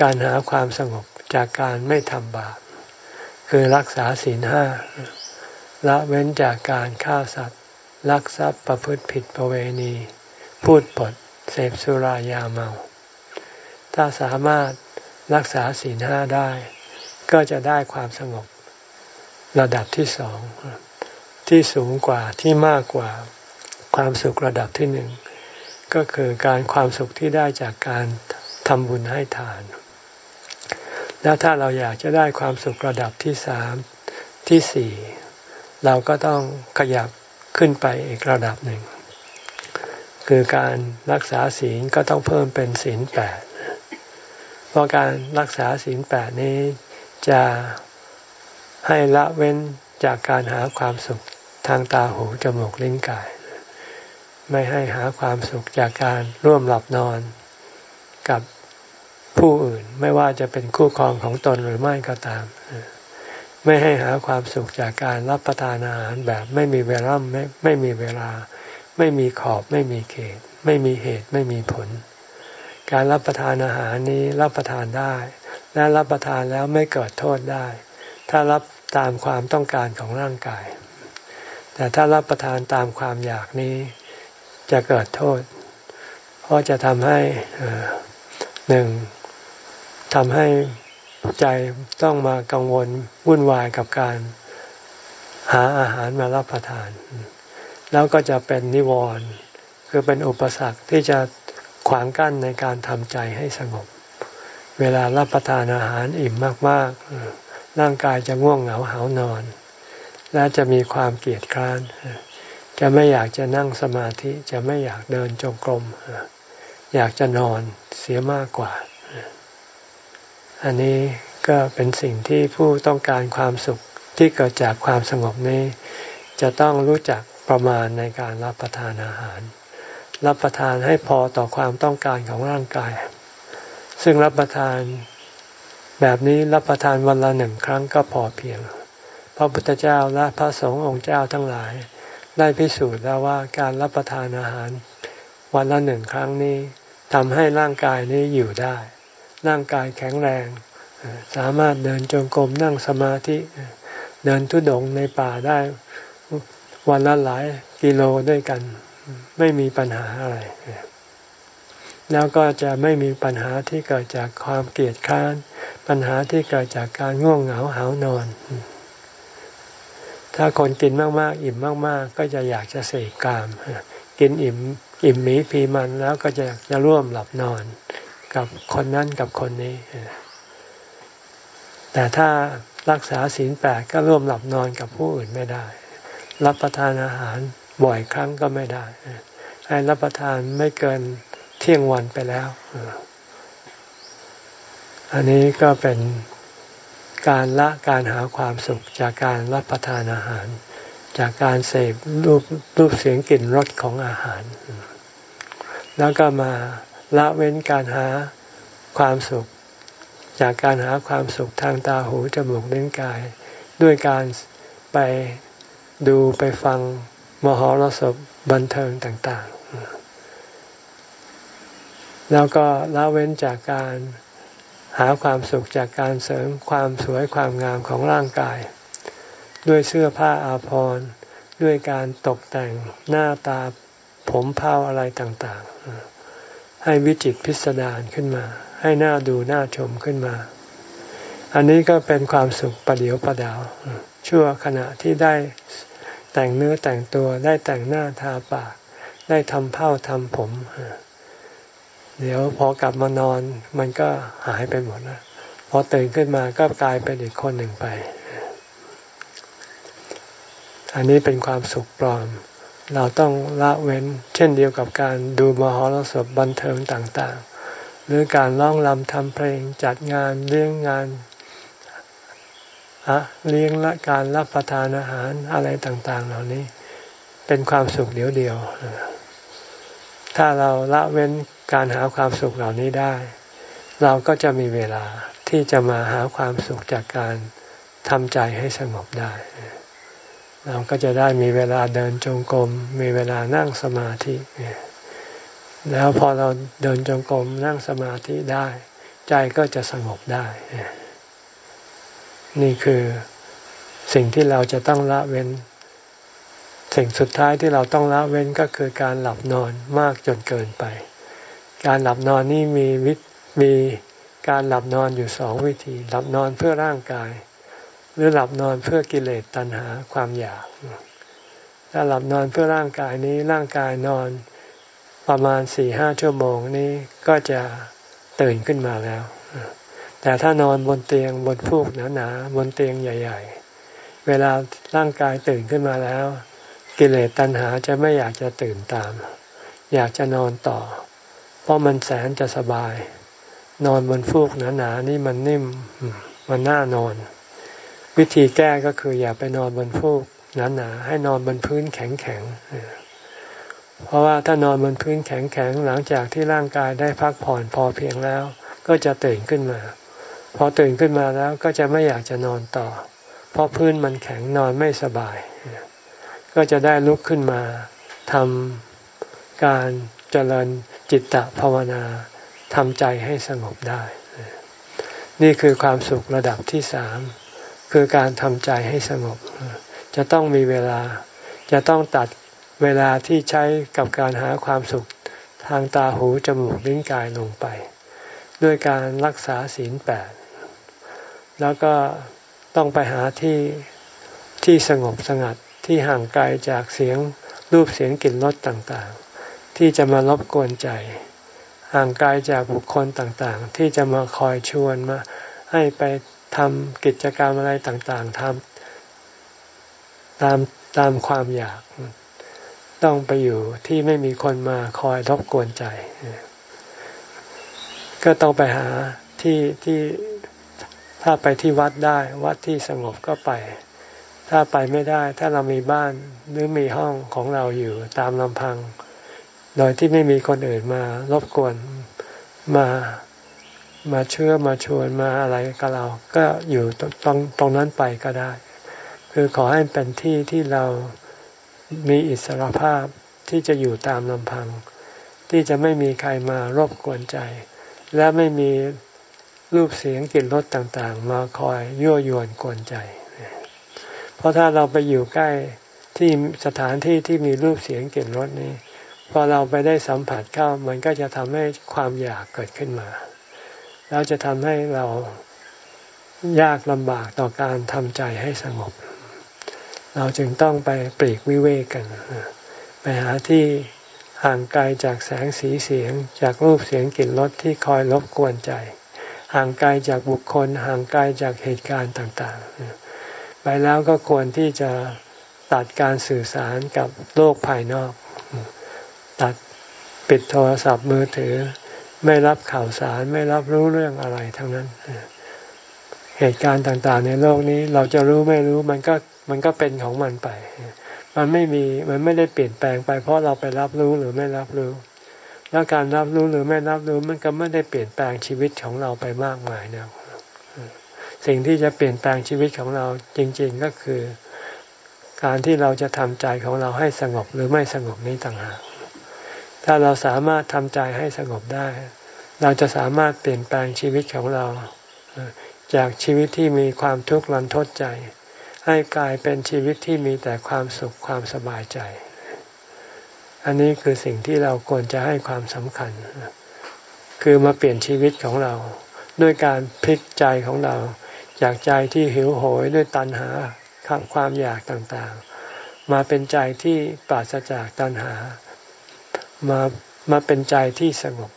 การหาความสงบจากการไม่ทำบาปคือรักษาศีลห้า ละเว้นจากการฆ่าสัตว์ ลักทรัพย์ประพฤติผิดประเวณี พูดปด เสพสุรายาเมา ถ้าสามารถรักษาศีลห้าได้ ก็จะได้ความสงบ ระดับที่สองที่สูงกว่าที่มากกว่าความสุขระดับที่หนึ่งก็คือการความสุขที่ได้จากการทำบุญให้ทาน แล้วถ้าเราอยากจะได้ความสุขระดับที่สามที่สี่ เราก็ต้องขยับขึ้นไปอีกระดับหนึ่ง คือการรักษาศีลก็ต้องเพิ่มเป็นศีลแปดเพราะการรักษาศีลแปดนี้จะให้ละเว้นจากการหาความสุขทางตาหูจมูกลิ้นกาย ไม่ให้หาความสุขจากการร่วมหลับนอนกับผู้อื่นไม่ว่าจะเป็นคู่ครองของตนหรือไม่ก็ตาม ไม่ให้หาความสุขจากการรับประทานอาหารแบบไม่มีเวลาไม่ไม่มีเวลา ไม่มีขอบไม่มีเขต ไม่มีเหตุไม่มีผล การรับประทานอาหารนี้รับประทานได้ และรับประทานแล้วไม่เกิดโทษได้ ถ้ารับตามความต้องการของร่างกาย แต่ถ้ารับประทานตามความอยากนี้จะเกิดโทษ เพราะจะทำให้หนึ่งทำให้ ใจต้องมากังวลวุ่นวายกับการหาอาหารมารับประทาน แล้วก็จะเป็นนิวรณ์คือเป็นอุปสรรคที่จะขวางกั้นในการทำใจให้สงบ เวลารับประทานอาหารอิ่มมากๆ ร่างกายจะง่วงเหงาหานอน และจะมีความเกียดคร้าน จะไม่อยากจะนั่งสมาธิจะไม่อยากเดินจงกรม อยากจะนอนเสียมากกว่า อันนี้ก็เป็นสิ่งที่ผู้ต้องการความสุขที่เกิดจากความสงบนี้ จะต้องรู้จักประมาณในการรับประทานอาหาร รับประทานให้พอต่อความต้องการของร่างกาย ซึ่งรับประทานแบบนี้รับประทานวันละหนึ่งครั้งก็พอเพียง พระพุทธเจ้าและพระสงฆ์องค์เจ้าทั้งหลาย ได้พิสูจน์แล้วว่าการรับประทานอาหาร วันละหนึ่งครั้งนี้ทำให้ร่างกายนี้อยู่ได้ ร่างกายแข็งแรง สามารถเดินจงกรมนั่งสมาธิเดินทุดงในป่าได้วันละหลายกิโลด้วยกัน ไม่มีปัญหาอะไร แล้วก็จะไม่มีปัญหาที่เกิดจากความเกลียดค้าน ปัญหาที่เกิดจากการง่วงเหงาหานอน ถ้าคนกินมากๆ อิ่มมาก ๆ ก็จะอยากจะเสกกาม กินอิ่มอิ่มหมีพีมันแล้วก็จะจะร่วมหลับนอน กับคนนั้นกับคนนี้ แต่ถ้ารักษาศีลแปดก็ร่วมหลับนอนกับผู้อื่นไม่ได้ รับประทานอาหารบ่อยครั้งก็ไม่ได้ ให้รับประทานไม่เกินเที่ยงวันไปแล้ว อันนี้ก็เป็นการละการหาความสุขจากการรับประทานอาหาร จากการเสพรูปรูปเสียงกลิ่นรสของอาหาร แล้วก็มา ละเว้นการหาความสุข จากการหาความสุขทางตาหูจมูกลิ้นกาย ด้วยการไปดูไปฟังมหรสพบันเทิงต่างๆ แล้วก็ละเว้นจากการหาความสุขจากการเสริมความสวยความงามของร่างกาย ด้วยเสื้อผ้าอาภรณ์ด้วยการตกแต่งหน้าตาผมเผาอะไรต่างๆ ให้วิจิตพิสดารขึ้นมา ให้หน้าดูหน้าชมขึ้นมา อันนี้ก็เป็นความสุขประเดียวประดาว ชั่วขณะที่ได้แต่งเนื้อแต่งตัวได้แต่งหน้าทาปาก ได้ทำเผ้าทำผม เดี๋ยวพอกลับมานอน มันก็หายไปหมดแล้วพอตื่นขึ้นมาก็กลายเป็นอีกคนหนึ่งไป อันนี้เป็นความสุขปลอม เราต้องละเว้น เช่นเดียวกับการดูมหรสพบันเทิงต่างๆ หรือการร้องรำทำเพลงจัดงานเลี้ยงงานอะเลี้ยงและการรับประทานอาหารอะไรต่างๆ เหล่านี้ เป็นความสุขเดียวเดียว ถ้าเราละเว้นการหาความสุขเหล่านี้ได้ เราก็จะมีเวลาที่จะมาหาความสุขจากการทำใจให้สงบได้ เราก็จะได้มีเวลาเดินจงกรมมีเวลานั่งสมาธิ แล้วพอเราเดินจงกรมนั่งสมาธิได้ ใจก็จะสงบได้ นี่คือสิ่งที่เราจะต้องละเว้น สิ่งสุดท้ายที่เราต้องละเว้นก็คือการหลับนอนมากจนเกินไป การหลับนอนนี่มีวิมีการหลับนอนอยู่สองวิธี หลับนอนเพื่อร่างกาย หรือหลับนอนเพื่อกิเลสตัณหาความอยาก ถ้าหลับนอนเพื่อร่างกายนี้ร่างกายนอนประมาณสี่ห้าชั่วโมงนี้ก็จะตื่นขึ้นมาแล้ว แต่ถ้านอนบนเตียงบนฟูกหนาๆบนเตียงใหญ่ ๆ เวลาร่างกายตื่นขึ้นมาแล้ว กิเลสตัณหาจะไม่อยากจะตื่นตาม อยากจะนอนต่อ เพราะมันแสนจะสบาย นอนบนฟูกหนาๆนี่มันนิ่มมันน่านอน วิธีแก้ก็คืออย่าไปนอนบนฟูกหนาๆให้นอนบนพื้นแข็งๆเพราะว่าถ้านอนบนพื้นแข็งๆหลังจากที่ร่างกายได้พักผ่อนพอเพียงแล้ว ก็จะตื่นขึ้นมา พอตื่นขึ้นมาแล้วก็จะไม่อยากจะนอนต่อ เพราะพื้นมันแข็งนอนไม่สบาย ก็จะได้ลุกขึ้นมาทำการเจริญจิตตภาวนาทำใจให้สงบได้ นี่คือความสุขระดับที่สาม คือการทำใจให้สงบ จะต้องมีเวลา จะต้องตัดเวลาที่ใช้กับการหาความสุขทางตาหูจมูกลิ้นกายลงไป ด้วยการรักษาศีลแปดแล้วก็ต้องไปหาที่ที่สงบสงัดที่ห่างไกลจากเสียงรูปเสียงกลิ่นรสต่างๆ ที่จะมารบกวนใจ ห่างไกลจากบุคคลต่างๆ ที่จะมาคอยชวนมาให้ไป ทำกิจกรรมอะไรต่างๆทำตามตามความอยาก ต้องไปอยู่ที่ไม่มีคนมาคอยรบกวนใจ ก็ต้องไปหาที่ที่ถ้าไปที่วัดได้วัดที่สงบก็ไป ถ้าไปไม่ได้ ถ้าเรามีบ้านหรือมีห้องของเราอยู่ตามลำพัง โดยที่ไม่มีคนอื่นมารบกวนมา มาเชื่อมาชวนมาอะไรกับเรา ก็อยู่ตรงตรงนั้นไปก็ได้ คือขอให้เป็นที่ที่เรามีอิสรภาพที่จะอยู่ตามลำพัง ที่จะไม่มีใครมารบกวนใจ และไม่มีรูปเสียงกลิ่นรสต่างๆ มาคอยยั่วยวนกวนใจ เพราะถ้าเราไปอยู่ใกล้ที่สถานที่ที่มีรูปเสียงกลิ่นรสนี้พอเราไปได้สัมผัสเข้ามันก็จะทำให้ความอยากเกิดขึ้นมา แล้วจะทำให้เรายากลำบากต่อการทำใจให้สงบ เราจึงต้องไปปลีกวิเวกกัน ไปหาที่ห่างไกลจากแสงสีเสียง จากรูปเสียงกลิ่นรสที่คอยรบกวนใจ ห่างไกลจากบุคคล ห่างไกลจากเหตุการณ์ต่างๆ ไปแล้วก็ควรที่จะตัดการสื่อสารกับโลกภายนอก ตัดปิดโทรศัพท์มือถือ ไม่รับข่าวสารไม่รับรู้เรื่องอะไรทั้งนั้น เหตุการณ์ต่างๆ ในโลกนี้เราจะรู้ไม่รู้มันก็มันก็เป็นของมันไป มันไม่มีมันไม่ได้เปลี่ยนแปลงไป เพราะเราไปรับรู้หรือไม่รับรู้ แล้วการรับรู้หรือไม่รับรู้มันก็ไม่ได้เปลี่ยนแปลงชีวิตของเราไปมากมายนะสิ่งที่จะเปลี่ยนแปลงชีวิตของเราจริง ๆก็คือ การที่เราจะทำใจของเราให้สงบหรือไม่สงบนี้ต่างหากถ้าเราสามารถทำใจให้สงบได้ เราจะสามารถเปลี่ยนแปลงชีวิตของเรา จากชีวิตที่มีความทุกข์รันทดใจ ให้กลายเป็นชีวิตที่มีแต่ความสุขความสบายใจ อันนี้คือสิ่งที่เราควรจะให้ความสำคัญ คือมาเปลี่ยนชีวิตของเรา ด้วยการพลิกใจของเรา จากใจที่หิวโหยด้วยตัณหาความอยากต่างๆ มาเป็นใจที่ปราศจากตัณหา มามาเป็นใจที่สงบ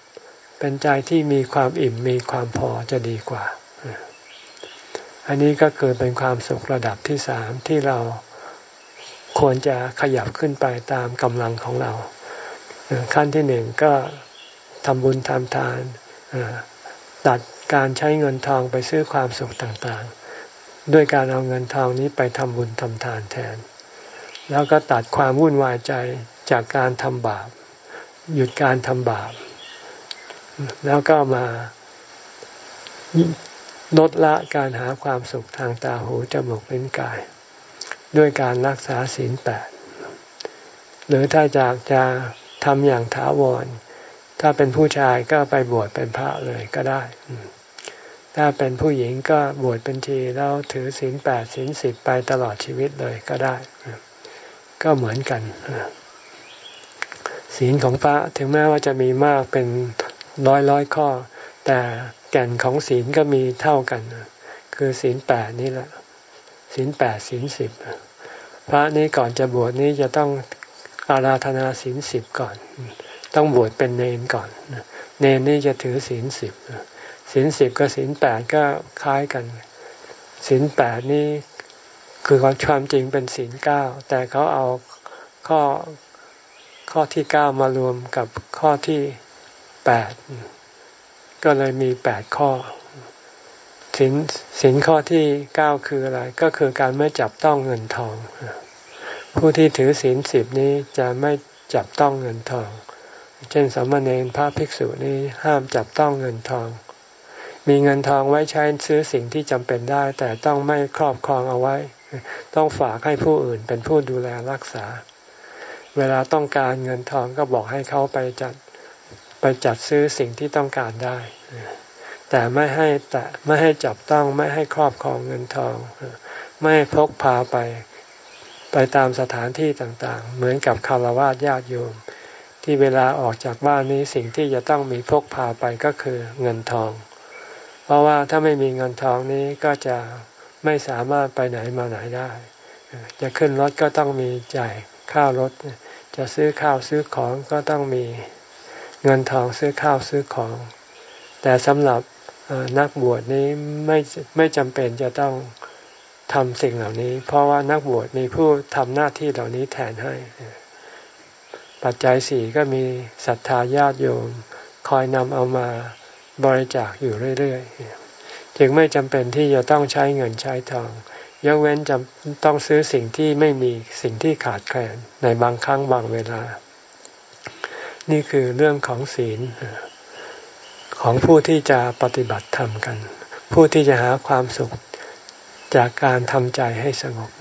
เป็นใจที่มีความอิ่มมีความพอจะดีกว่า อันนี้ก็เกิดเป็นความสุขระดับที่สามที่เราควรจะขยับขึ้นไปตามกำลังของเรา ขั้นที่หนึ่งก็ทำบุญทำทานตัดการใช้เงินทองไปซื้อความสุขต่างๆ ด้วยการเอาเงินทองนี้ไปทำบุญทำทานแทน แล้วก็ตัดความวุ่นวายใจจากการทำบาป หยุดการทำบาป แล้วก็มาลดละการหาความสุขทางตาหูจมูกลิ้นกาย ด้วยการรักษาศีลแปดหรือถ้าจากจะทำอย่างถาวร ถ้าเป็นผู้ชายก็ไปบวชเป็นพระเลยก็ได้ ถ้าเป็นผู้หญิงก็บวชเป็นทีแล้วถือศีลแปดศีลสิบไปตลอดชีวิตเลยก็ได้ ก็เหมือนกันศีลของพระถึงแม้ว่าจะมีมากเป็น ร้อยร้อยข้อ แต่แก่นของศีลก็มีเท่ากัน คือศีลแปดนี่แหละศีลแปดศีลสิบพระนี้ก่อนจะบวชนี้จะต้องอาราธนาศีลสิบก่อน ต้องบวชเป็นเนนก่อน เนนนี่จะถือศีลสิบศีลสิบกับศีลแปดก็คล้ายกันศีลแปดนี่คือความจริงเป็นศีลเก้าแต่เขาเอาข้อข้อที่เก้ามารวมกับข้อที่ แปดก็เลยมีแปดข้อสินสินข้อที่เก้าคืออะไร ก็คือการไม่จับต้องเงินทอง ผู้ที่ถือศีลสิบนี้จะไม่จับต้องเงินทอง เช่นสมณเณรพระภิกษุนี้ห้ามจับต้องเงินทอง มีเงินทองไว้ใช้ซื้อสิ่งที่จำเป็นได้ แต่ต้องไม่ครอบครองเอาไว้ ต้องฝากให้ผู้อื่นเป็นผู้ดูแลรักษา เวลาต้องการเงินทองก็บอกให้เขาไปจัด ไปจัดซื้อสิ่งที่ต้องการได้ แต่ไม่ให้แต่ไม่ให้จับต้องไม่ให้ครอบครองเงินทอง ไม่พกพาไปไปตามสถานที่ต่างๆ เหมือนกับคารวะญาติโยม ที่เวลาออกจากบ้านนี้สิ่งที่จะต้องมีพกพาไปก็คือเงินทอง เพราะว่าถ้าไม่มีเงินทองนี้ก็จะไม่สามารถไปไหนมาไหนได้ จะขึ้นรถก็ต้องมีจ่ายค่ารถ จะซื้อข้าวซื้อของก็ต้องมี เงินทองซื้อข้าวซื้อของ แต่สำหรับนักบวชนี้ไม่ไม่จำเป็นจะต้องทำสิ่งเหล่านี้ เพราะว่านักบวชมีผู้ทำหน้าที่เหล่านี้แทนให้ ปัจจัยสี่ก็มีศรัทธาญาติโยม คอยนำเอามาบริจาคอยู่เรื่อยๆ จึงไม่จำเป็นที่จะต้องใช้เงินใช้ทอง ยกเว้นจะต้องซื้อสิ่งที่ไม่มีสิ่งที่ขาดแคลนในบางครั้งบางเวลา นี่คือเรื่องของศีล ของผู้ที่จะปฏิบัติธรรมกัน ผู้ที่จะหาความสุขจากการทำใจให้สงบ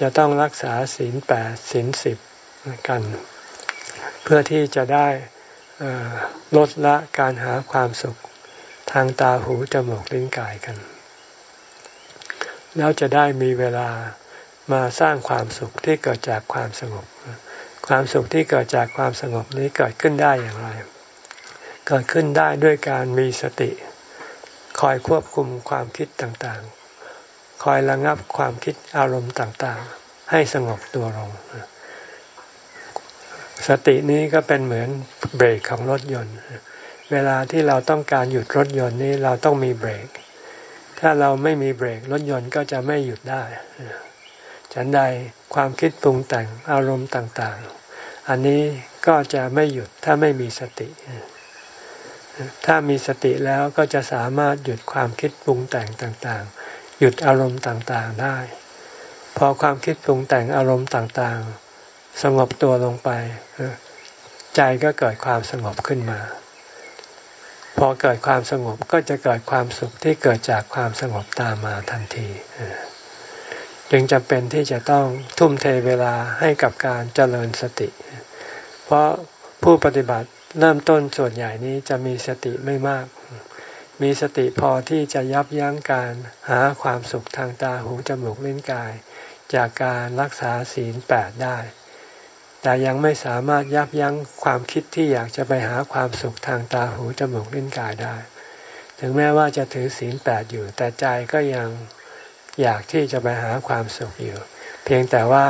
จะต้องรักษาศีลแปดศีลสิบกัน เพื่อที่จะได้ลดละการหาความสุขทางตาหูจมูกลิ้นกายกัน แล้วจะได้มีเวลามาสร้างความสุขที่เกิดจากความสงบ ความสุขที่เกิดจากความสงบนี้เกิดขึ้นได้อย่างไร เกิดขึ้นได้ด้วยการมีสติ คอยควบคุมความคิดต่างๆ คอยระงับความคิดอารมณ์ต่างๆ ให้สงบตัวลง สตินี้ก็เป็นเหมือนเบรกของรถยนต์ เวลาที่เราต้องการหยุดรถยนต์นี้เราต้องมีเบรก ถ้าเราไม่มีเบรกรถยนต์ก็จะไม่หยุดได้ฉันใดความคิดปรุงแต่งอารมณ์ต่างๆ อันนี้ก็จะไม่หยุดถ้าไม่มีสติ ถ้ามีสติแล้วก็จะสามารถหยุดความคิดปรุงแต่งต่างๆ หยุดอารมณ์ต่างๆได้ พอความคิดปรุงแต่งอารมณ์ต่างๆ สงบตัวลงไป ใจก็เกิดความสงบขึ้นมา พอเกิดความสงบก็จะเกิดความสุขที่เกิดจากความสงบตามมาทันทีจึงจำเป็นที่จะต้องทุ่มเทเวลาให้กับการเจริญสติเเพราะผู้ปฏิบัติเริ่มต้นส่วนใหญ่นี้จะมีสติไม่มาก มีสติพอที่จะยับยั้งการหาความสุขทางตาหูจมูกลิ้นกาย จากการรักษาศีลแปดได้ แต่ยังไม่สามารถยับยั้งความคิดที่อยากจะไปหาความสุขทางตาหูจมูกลิ้นกายได้ ถึงแม้ว่าจะถือศีลแปดอยู่ แต่ใจก็ยังอยากที่จะไปหาความสุขอยู่ เพียงแต่ว่า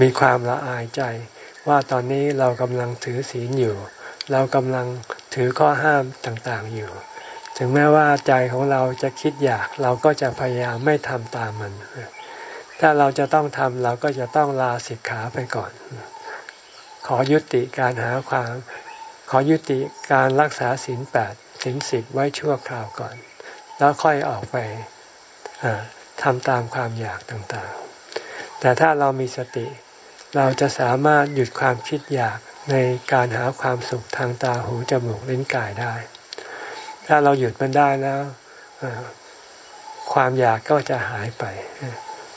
มีความละอายใจ ว่าตอนนี้เรากำลังถือศีลอยู่ เรากำลังถือข้อห้ามต่างๆอยู่ ถึงแม้ว่าใจของเราจะคิดอยากเราก็จะพยายามไม่ทำตามมัน ถ้าเราจะต้องทำเราก็จะต้องลาสิกขาไปก่อน ขอยุติการหาความขอยุติการรักษาศีลแปดศีลสิบไว้ชั่วคราวก่อน แล้วค่อยออกไปทำตามความอยากต่างๆ แต่ถ้าเรามีสติ เราจะสามารถหยุดความคิดอยากในการหาความสุขทางตาหูจมูกลิ้นกายได้ ถ้าเราหยุดมันได้แล้วความอยากก็จะหายไป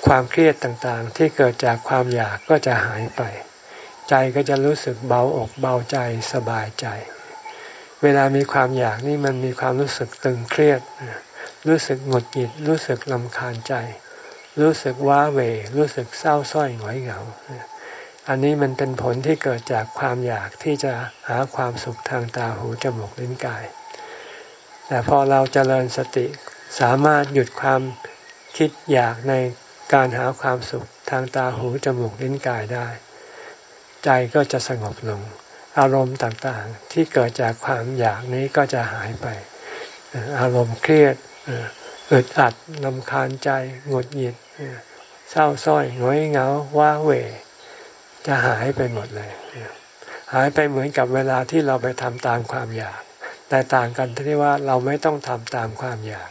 ความเครียดต่างๆ ที่เกิดจากความอยากก็จะหายไป ใจก็จะรู้สึกเบาอกเบาใจสบายใจ เวลามีความอยากนี่มันมีความรู้สึกตึงเครียด รู้สึกหงุดหงิด รู้สึกลำคาญใจ รู้สึกว้าเว รู้สึกเศร้าส้อยหงอยเหงา อันนี้มันเป็นผลที่เกิดจากความอยากที่จะหาความสุขทางตาหูจมูกลิ้นกาย แต่พอเราจเจริญสติสามารถหยุดความคิดอยากในการหาความสุขทางตาหูจมูกลิ้นกายได้ ใจก็จะสงบลง อารมณ์ต่างๆ ที่เกิดจากความอยากนี้ก็จะหายไป อารมณ์เครียดอึดอัดลำคาญใจหงุดหงิดเศร้าส้อยหงอยเหงาว้าเหว จะหายไปหมดเลย หายไปเหมือนกับเวลาที่เราไปทำตามความอยาก แต่ต่างกันที่ว่าเราไม่ต้องทำตามความอยาก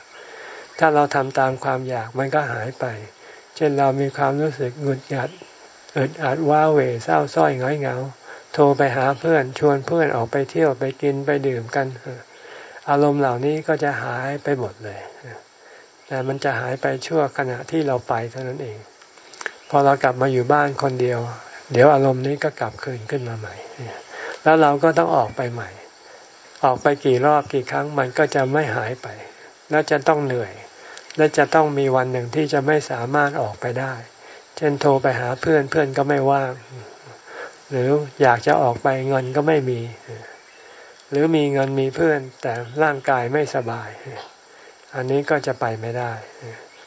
ถ้าเราทำตามความอยากมันก็หายไป เช่นเรามีความรู้สึกหงุดหงิดอึดอัดว้าเหวเศร้าส้อยง้อยเหงา โทรไปหาเพื่อนชวนเพื่อนออกไปเที่ยวไปกินไปดื่มกัน อารมณ์เหล่านี้ก็จะหายไปหมดเลย แต่มันจะหายไปชั่วขณะที่เราไปเท่านั้นเอง พอเรากลับมาอยู่บ้านคนเดียว เดี๋ยวอารมณ์นี้ก็กลับคืนขึ้นมาใหม่ แล้วเราก็ต้องออกไปใหม่ ออกไปกี่รอบกี่ครั้งมันก็จะไม่หายไป แล้วจะต้องเหนื่อย และจะต้องมีวันหนึ่งที่จะไม่สามารถออกไปได้ เช่นโทรไปหาเพื่อนเพื่อนก็ไม่ว่าง หรืออยากจะออกไปเงินก็ไม่มี หรือมีเงินมีเพื่อนแต่ร่างกายไม่สบาย อันนี้ก็จะไปไม่ได้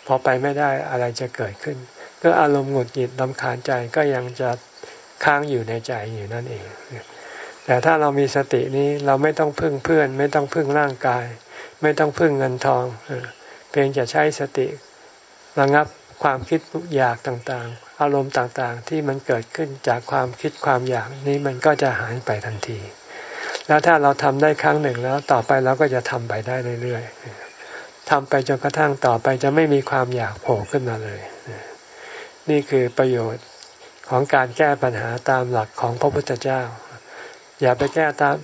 พอไปไม่ได้อะไรจะเกิดขึ้นก็อารมณ์หงุดหงิดลำคาญใจก็ยังจะ ค้างอยู่ในใจอยู่นั่นเอง แต่ถ้าเรามีสตินี้เราไม่ต้องพึ่งเพื่อน ไม่ต้องพึ่งร่างกาย ไม่ต้องพึ่งเงินทองเพียงจะใช้สติระงับความคิดอยากต่างๆ อารมณ์ต่างๆ ที่มันเกิดขึ้นจากความคิดความอยากนี้มันก็จะหายไปทันที แล้วถ้าเราทำได้ครั้งหนึ่งแล้วต่อไปเราก็จะทำไปได้เรื่อยๆทำไปจนกระทั่งต่อไปจะไม่มีความอยากโผล่ขึ้นมาเลย นี่คือประโยชน์ ของการแก้ปัญหาตามหลักของพระพุทธเจ้า อย่าไปแก้ตาม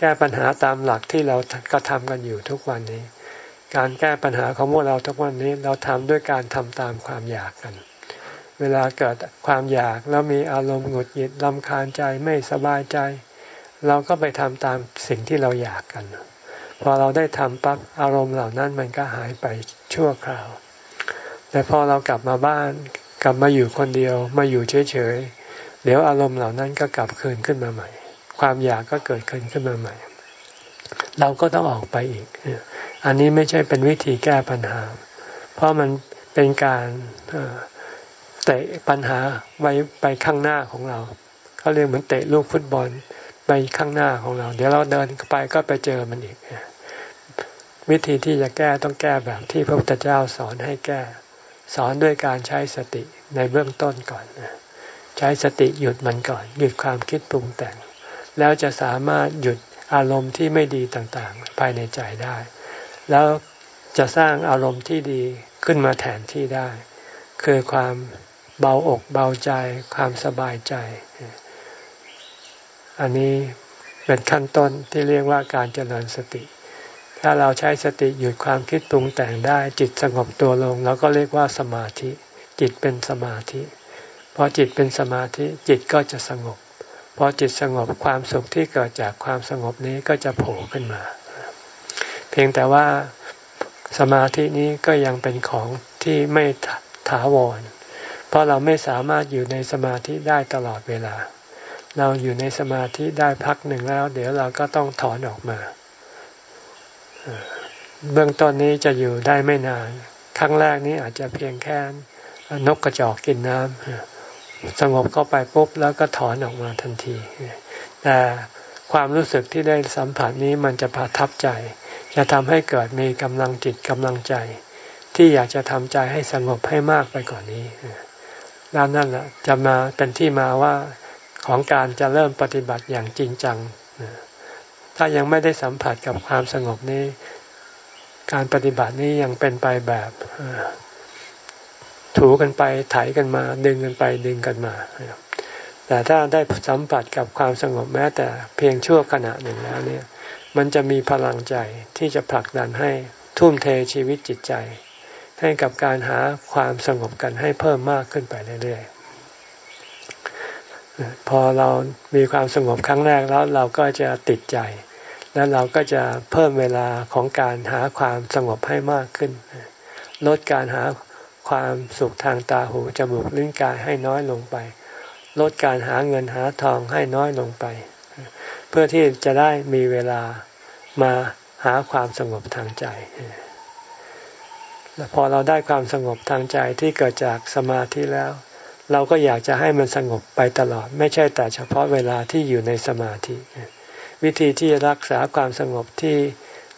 แก้ปัญหาตามหลักที่เราก็ทำกันอยู่ทุกวันนี้ การแก้ปัญหาของพวกเราทุกวันนี้เราทำด้วยการทำตามความอยากกัน เวลาเกิดความอยากแล้วมีอารมณ์หงุดหงิดลำคาญใจไม่สบายใจ เราก็ไปทำตามสิ่งที่เราอยากกันพอเราได้ทำปั๊บอารมณ์เหล่านั้นมันก็หายไปชั่วคราว แต่พอเรากลับมาบ้าน กลับมาอยู่คนเดียวมาอยู่เฉยๆเดี๋ยวอารมณ์เหล่านั้นก็กลับคืนขึ้นมาใหม่ ความอยากก็เกิดขึ้นขึ้นมาใหม่ เราก็ต้องออกไปอีก อันนี้ไม่ใช่เป็นวิธีแก้ปัญหา เพราะมันเป็นการเตะปัญหาไว้ไปข้างหน้าของเราเขาเรียกเหมือนเตะลูกฟุตบอลไปข้างหน้าของเรา เดี๋ยวเราเดินไปก็ไปเจอมันอีก วิธีที่จะแก้ต้องแก้แบบที่พระพุทธเจ้าสอนให้แก้ สอนด้วยการใช้สติในเบื้องต้นก่อน ใช้สติหยุดมันก่อน หยุดความคิดปรุงแต่ง แล้วจะสามารถหยุดอารมณ์ที่ไม่ดีต่างๆ ภายในใจได้ แล้วจะสร้างอารมณ์ที่ดีขึ้นมาแทนที่ได้ คือความเบาอกเบาใจความสบายใจ อันนี้เป็นขั้นต้นที่เรียกว่าการเจริญสติ ถ้าเราใช้สติหยุดความคิดปรุงแต่งได้จิตสงบตัวลงเราก็เรียกว่าสมาธิ จิตเป็นสมาธิพอจิตเป็นสมาธิจิตก็จะสงบพอจิตสงบความสุขที่เกิดจากความสงบนี้ก็จะโผล่ขึ้นมา เพียงแต่ว่าสมาธินี้ก็ยังเป็นของที่ไม่ถาวร เพราะเราไม่สามารถอยู่ในสมาธิได้ตลอดเวลา เราอยู่ในสมาธิได้พักหนึ่งแล้ว เดี๋ยวเราก็ต้องถอนออกมา เบื้องต้นนี้จะอยู่ได้ไม่นาน ครั้งแรกนี้อาจจะเพียงแค่นกกระจอกกินน้ำสงบเข้าไปปุ๊บแล้วก็ถอนออกมาทันที แต่ความรู้สึกที่ได้สัมผัสนี้มันจะประทับใจ จะทำให้เกิดมีกำลังจิตกำลังใจ ที่อยากจะทำใจให้สงบให้มากไปกว่านนี้แล้วนั่นแหละจะมาเป็นที่มาว่าของการจะเริ่มปฏิบัติอย่างจริงจัง ถ้ายังไม่ได้สัมผัสกับความสงบนี้ การปฏิบัตินี้ยังเป็นไปแบบถูกันไปไถกันมา ดึงกันไปดึงกันมา แต่ถ้าได้สัมผัสกับความสงบแม้แต่เพียงชั่วขณะหนึ่งแล้วเนี่ย มันจะมีพลังใจที่จะผลักดันให้ทุ่มเทชีวิตจิตใจ ให้กับการหาความสงบกันให้เพิ่มมากขึ้นไปเรื่อยๆ พอเรามีความสงบครั้งแรกแล้วเราก็จะติดใจ แล้วเราก็จะเพิ่มเวลาของการหาความสงบให้มากขึ้น ลดการหาความสุขทางตาหูจมูกลิ้นกายให้น้อยลงไป ลดการหาเงินหาทองให้น้อยลงไป เพื่อที่จะได้มีเวลามาหาความสงบทางใจพอเราได้ความสงบทางใจที่เกิดจากสมาธิแล้ว เราก็อยากจะให้มันสงบไปตลอด ไม่ใช่แต่เฉพาะเวลาที่อยู่ในสมาธิ วิธีที่รักษาความสงบที่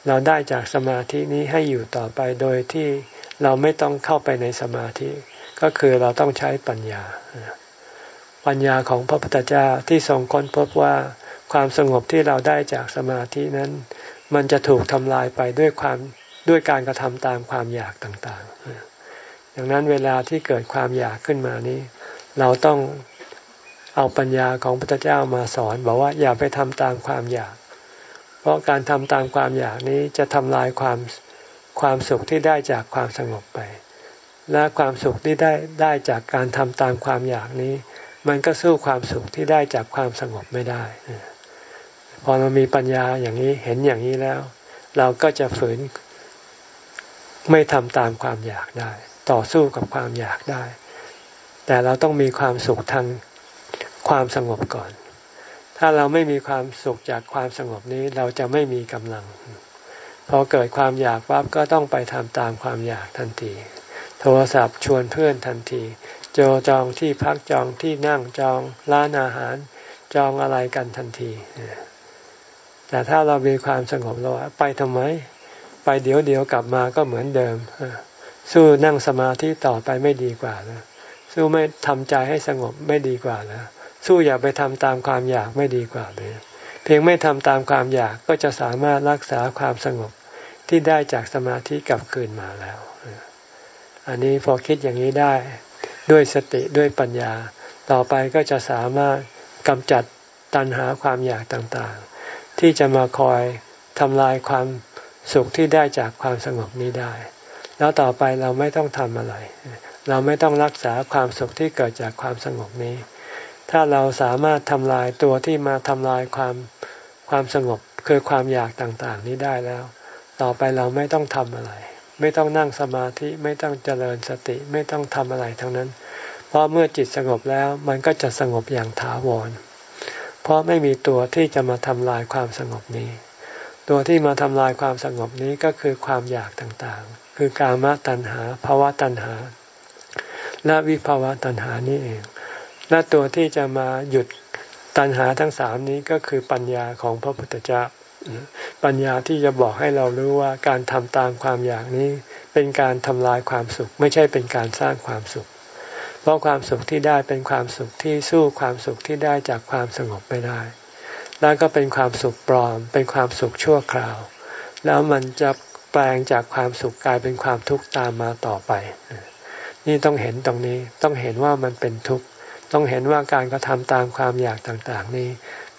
เราได้จากสมาธินี้ให้อยู่ต่อไปโดยที่เราไม่ต้องเข้าไปในสมาธิ ก็คือเราต้องใช้ปัญญา ปัญญาของพระพุทธเจ้าที่ทรงค้นพบว่าความสงบที่เราได้จากสมาธินั้น มันจะถูกทำลายไปด้วยความด้วยการกระทำตามความอยากต่างๆดังนั้นเวลาที่เกิดความอยากขึ้นมานี้ เราต้อง เอาปัญญาของพระเจ้ามาสอนบอกว่าอย่าไปทำตามความอยาก เพราะการทำตามความอยากนี้จะทำลายความความสุขที่ได้จากความสงบไป และความสุขที่ได้ได้จากการทำตามความอยากนี้ มันก็สู้ความสุขที่ได้จากความสงบไม่ได้ พอเรามีปัญญาอย่างนี้เห็นอย่างนี้แล้ว เราก็จะฝืน ไม่ทำตามความอยากได้ ต่อสู้กับความอยากได้ แต่เราต้องมีความสุขทาง ความสงบก่อน ถ้าเราไม่มีความสุขจากความสงบนี้เราจะไม่มีกำลัง พอเกิดความอยากปั๊บก็ต้องไปทำตามความอยากทันที โทรศัพท์ชวนเพื่อนทันที โจจองที่พักจองที่นั่งจองร้านอาหาร จองอะไรกันทันทีแต่ถ้าเรามีความสงบเราไปทำไม ไปเดี๋ยวเดี๋ยวกลับมาก็เหมือนเดิมสู้นั่งสมาธิต่อไปไม่ดีกว่านะสู้ไม่ทำใจให้สงบไม่ดีกว่านะ สู้อย่าไปทำตามความอยากไม่ดีกว่าเลยเพียงไม่ทำตามความอยากก็จะสามารถรักษาความสงบที่ได้จากสมาธิกลับคืนมาแล้ว อันนี้พอคิดอย่างนี้ได้ ด้วยสติด้วยปัญญา ต่อไปก็จะสามารถกำจัดตัณหาความอยากต่างๆ ที่จะมาคอยทำลายความสุขที่ได้จากความสงบนี้ได้ แล้วต่อไปเราไม่ต้องทำอะไร เราไม่ต้องรักษาความสุขที่เกิดจากความสงบนี้ ถ้าเราสามารถทำลายตัวที่มาทำลายความความสงบคือความอยากต่างๆ นี้ได้แล้ว ต่อไปเราไม่ต้องทำอะไร ไม่ต้องนั่งสมาธิไม่ต้องเจริญสติไม่ต้องทำอะไรทั้งนั้น เพราะเมื่อจิตสงบแล้วมันก็จะสงบอย่างถาวร เพราะไม่มีตัวที่จะมาทำลายความสงบนี้ ตัวที่มาทำลายความสงบนี้ก็คือความอยากต่างๆ คือกามตัณหาภาวะตัณหา และวิภาวะตัณหานี่เอง และตัวที่จะมาหยุดตัณหาทั้งสามนี้ก็คือปัญญาของพระพุทธเจ้า ปัญญาที่จะบอกให้เรารู้ว่าการทำตามความอยากนี้ เป็นการทำลายความสุข ไม่ใช่เป็นการสร้างความสุข เพราะความสุขที่ได้เป็นความสุขที่สู้ความสุขที่ได้จากความสงบไม่ได้ แล้วก็เป็นความสุขปลอม เป็นความสุขชั่วคราว แล้วมันจะแปลงจากความสุขกลายเป็นความทุกข์ตามมาต่อไป นี่ต้องเห็นตรงนี้ต้องเห็นว่ามันเป็นทุกข์ ต้องเห็นว่าการกระทำตามความอยากต่างๆ นี้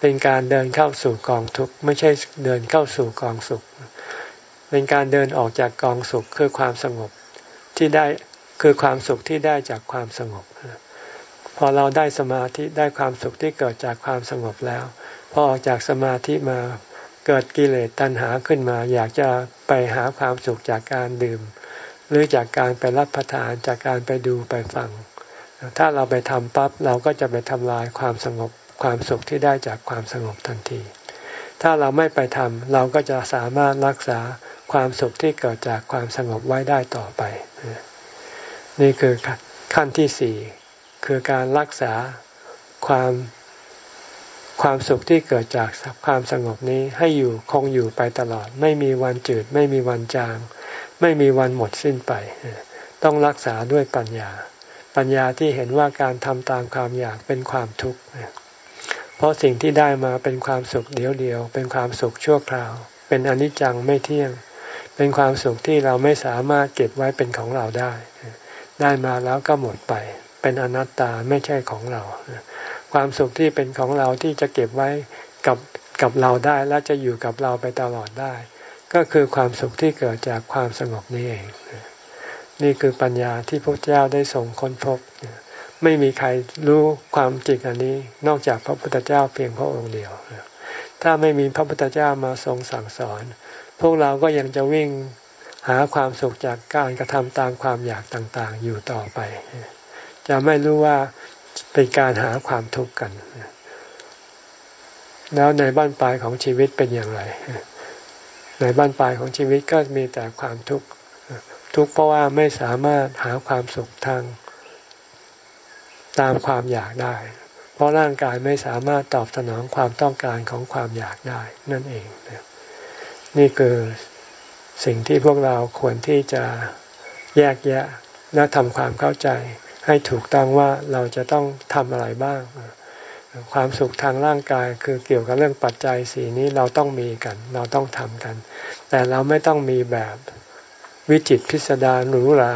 เป็นการเดินเข้าสู่กองทุกข์ไม่ใช่เดินเข้าสู่กองสุข เป็นการเดินออกจากกองสุขคือความสงบที่ได้คือความสุขที่ได้จากความสงบ พอเราได้สมาธิได้ความสุขที่เกิดจากความสงบแล้ว พอออกจากสมาธิมาเกิดกิเลสตัณหาขึ้นมา อยากจะไปหาความสุขจากการดื่ม หรือจากการไปรับประทานจากการไปดูไปฟัง ถ้าเราไปทำปั๊บเราก็จะไปทำลายความสงบความสุขที่ได้จากความสงบทันที ถ้าเราไม่ไปทำเราก็จะสามารถรักษาความสุขที่เกิดจากความสงบไว้ได้ต่อไป นี่คือขั้นที่สี่คือการรักษาความความสุขที่เกิดจากความสงบนี้ให้อยู่คงอยู่ไปตลอด ไม่มีวันจืด ไม่มีวันจาง ไม่มีวันหมดสิ้นไป ต้องรักษาด้วยปัญญา ปัญญาที่เห็นว่าการทำตามความอยากเป็นความทุกข์เพราะสิ่งที่ได้มาเป็นความสุขเดียวเดียว เป็นความสุขชั่วคราว เป็นอนิจจังไม่เที่ยง เป็นความสุขที่เราไม่สามารถเก็บไว้เป็นของเราได้ ได้มาแล้วก็หมดไป เป็นอนัตตาไม่ใช่ของเรา ความสุขที่เป็นของเราที่จะเก็บไว้กับกับเราได้และจะอยู่กับเราไปตลอดได้ ก็คือความสุขที่เกิดจากความสงบนี้เอง นี่คือปัญญาที่พระเจ้าได้ส่งค้นพบ ไม่มีใครรู้ความจริงอันนี้ นอกจากพระพุทธเจ้าเพียงพระองค์เดียว ถ้าไม่มีพระพุทธเจ้ามาทรงสั่งสอน พวกเราก็ยังจะวิ่งหาความสุขจากการกระทำตามความอยากต่างๆ อยู่ต่อไป จะไม่รู้ว่าเป็นการหาความทุกข์กัน แล้วในบ้านปลายของชีวิตเป็นอย่างไร ในบ้านปลายของชีวิตก็มีแต่ความทุกข์ ทุกข์เพราะว่าไม่สามารถหาความสุขทาง ตามความอยากได้ เพราะร่างกายไม่สามารถตอบสนองความต้องการของความอยากได้นั่นเองนี่คือสิ่งที่พวกเราควรที่จะแยกแยะและทำความเข้าใจ ให้ถูกต้องว่าเราจะต้องทำอะไรบ้าง ความสุขทางร่างกายคือเกี่ยวกับเรื่องปัจจัยสีนี้เราต้องมีกัน เราต้องทำกัน แต่เราไม่ต้องมีแบบ วิจิตพิสดารหรูหรา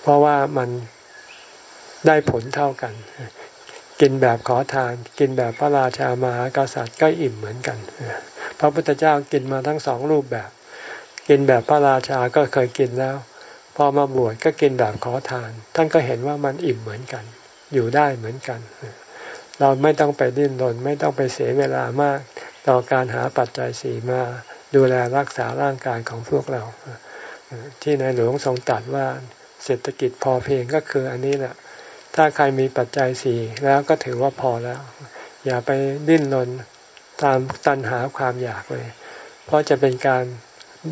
เพราะว่ามันได้ผลเท่ากัน กินแบบขอทาน กินแบบพระราชามหากษัตริย์ก็อิ่มเหมือนกันพระพุทธเจ้ากินมาทั้งสองรูปแบบ กินแบบพระราชาก็เคยกินแล้ว พอมาบวชก็กินแบบขอทาน ท่านก็เห็นว่ามันอิ่มเหมือนกัน อยู่ได้เหมือนกัน เราไม่ต้องไปดิ้นรนไม่ต้องไปเสียเวลามาก ต่อการหาปัจจัยสี่มา ดูแลรักษาร่างกายของพวกเรา ที่ในหลวงทรงตรัสว่าเศรษฐกิจพอเพียงก็คืออันนี้แหละ ถ้าใครมีปัจจัยสี่แล้วก็ถือว่าพอแล้ว อย่าไปดิ้นรนตามตันหาความอยากเลย เพราะจะเป็นการ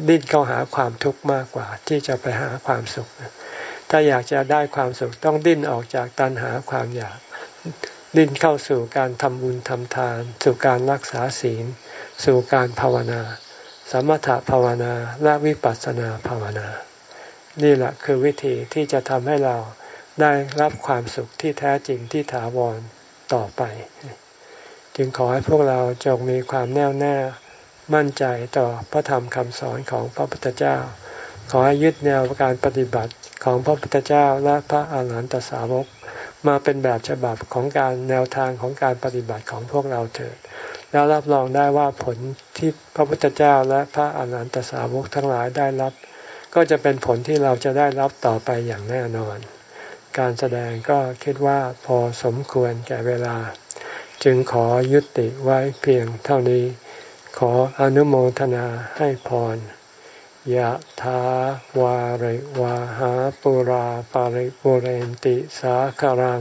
ดิ้นเข้าหาความทุกข์มากกว่า ที่จะไปหาความสุข ถ้าอยากจะได้ความสุขต้องดิ้นออกจากตัณหาความอยาก ดิ้นเข้าสู่การทำบุญทำทาน สู่การรักษาศีล สู่การภาวนา สมถภาวนาและวิปัสสนาภาวนา นี่แหละคือวิธีที่จะทำให้เราได้รับความสุขที่แท้จริงที่ถาวรต่อไป จึงขอให้พวกเราจงมีความแน่วแน่มั่นใจต่อพระธรรมคำสอนของพระพุทธเจ้า ขอให้ยึดแนวการปฏิบัติของพระพุทธเจ้าและพระอาหารหันตสาวก มาเป็นแบบฉบับของการแนวทางของการปฏิบัติของพวกเราเถิด แล้วรับรองได้ว่าผลที่พระพุทธเจ้าและพระอาหารหันตสาวกทั้งหลายได้รับ ก็จะเป็นผลที่เราจะได้รับต่อไปอย่างแน่นอน การแสดงก็คิดว่าพอสมควรแก่เวลา จึงขอยุติไว้เพียงเท่านี้ ขออนุโมทนาให้พรยะถาวาริวาหาปุราปาริปุเรนติสาคารัง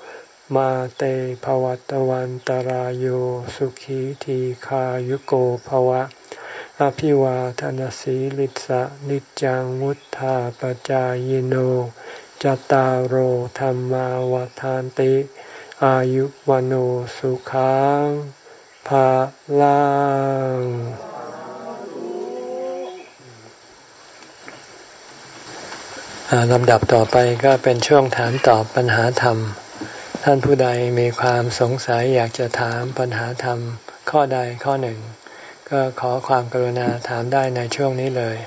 มาเตภวัตวันตารโยสุขีทีขายุโกภวะ อภิวาทนสีลิสะนิจังวุธาปจายโนจตารโหธรรมาวทานติ อายุวันสุขังภาลังลำดับต่อไปก็เป็นช่วงถามตอบปัญหาธรรม ท่านผู้ใดมีความสงสัยอยากจะถามปัญหาธรรมข้อใดข้อหนึ่ง ก็ขอความกรุณาถามได้ในช่วงนี้เลย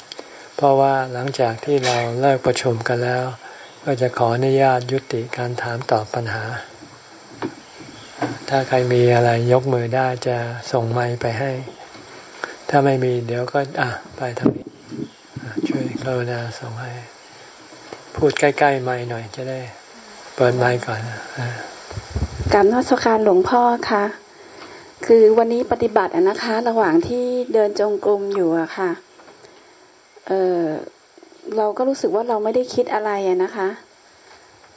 เพราะว่าหลังจากที่เราเลิกประชุมกันแล้ว ก็จะขออนุญาตยุติการถามตอบปัญหา ถ้าใครมีอะไรยกมือได้จะส่งไม้ไปให้ ถ้าไม่มีเดี๋ยวก็อะไปทางนี้ช่วยกรุณาส่งให้ พูดใกล้ๆไม่หน่อยจะได้ เปิดไมค์ก่อนกรรมนวัตการหลวงพ่อคะคือวันนี้ปฏิบัตินะคะ ระหว่างที่เดินจงกรมอยู่อะค่ะ เออเราก็รู้สึกว่าเราไม่ได้คิดอะไรนะคะ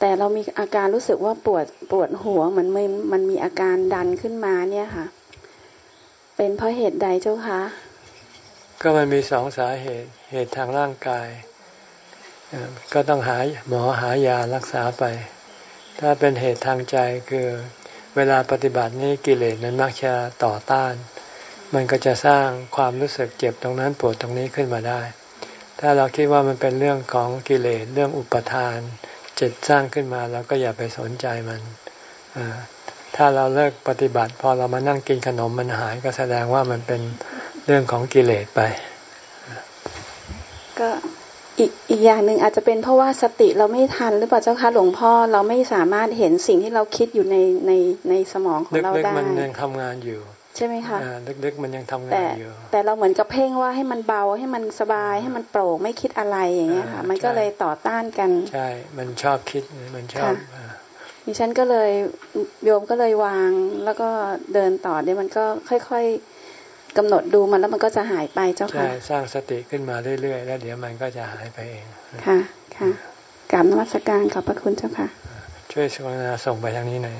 แต่เรามีอาการรู้สึกว่าปวดปวดหัวเหมือนมันมันมีอาการดันขึ้นมาเนี่ยค่ะ เป็นเพราะเหตุใดเจ้าคะ ก็มันมีสองสาเหตุเหตุทางร่างกาย ก็ต้องหาหมอหายารักษาไป ถ้าเป็นเหตุทางใจคือเวลาปฏิบัตินี้กิเลสมันมักจะต่อต้าน มันก็จะสร้างความรู้สึกเจ็บตรงนั้นปวดตรงนี้ขึ้นมาได้ ถ้าเราคิดว่ามันเป็นเรื่องของกิเลสเรื่องอุปทานจิตสร้างขึ้นมาเราก็อย่าไปสนใจมันถ้าเราเลิกปฏิบัติ พอเรามานั่งกินขนมมันหายก็แสดงว่ามันเป็นเรื่องของกิเลสไป ก็ อีกอีกอย่างหนึ่งอาจจะเป็นเพราะว่าสติเราไม่ทันหรือเปล่าเจ้าคะหลวงพ่อเราไม่สามารถเห็นสิ่งที่เราคิดอยู่ในในในสมองของเราได้มันยังทำงานอยู่ใช่ไหมคะลึกๆมันยังทำงานอยู่แต่เราเหมือนกับเพ่งว่าให้มันเบาให้มันสบายให้มันโปร่งไม่คิดอะไรอย่างเงี้ยค่ะ มันก็เลยต่อต้านกันใช่ มันชอบคิดมันชอบดิฉันก็เลยโยมก็เลยวางแล้วก็เดินต่อเนี่ยมันก็ค่อยๆ กำหนดดูมันแล้วมันก็จะหายไปเจ้าค่ะใช่สร้างสติขึ้นมาเรื่อยๆ แล้วเดี๋ยวมันก็จะหายไปเอง ค่ะค่ะกราบนวัตการขอบพระคุณเจ้าค่ะ ช่วยสวนาส่งไปทางนี้หน่อย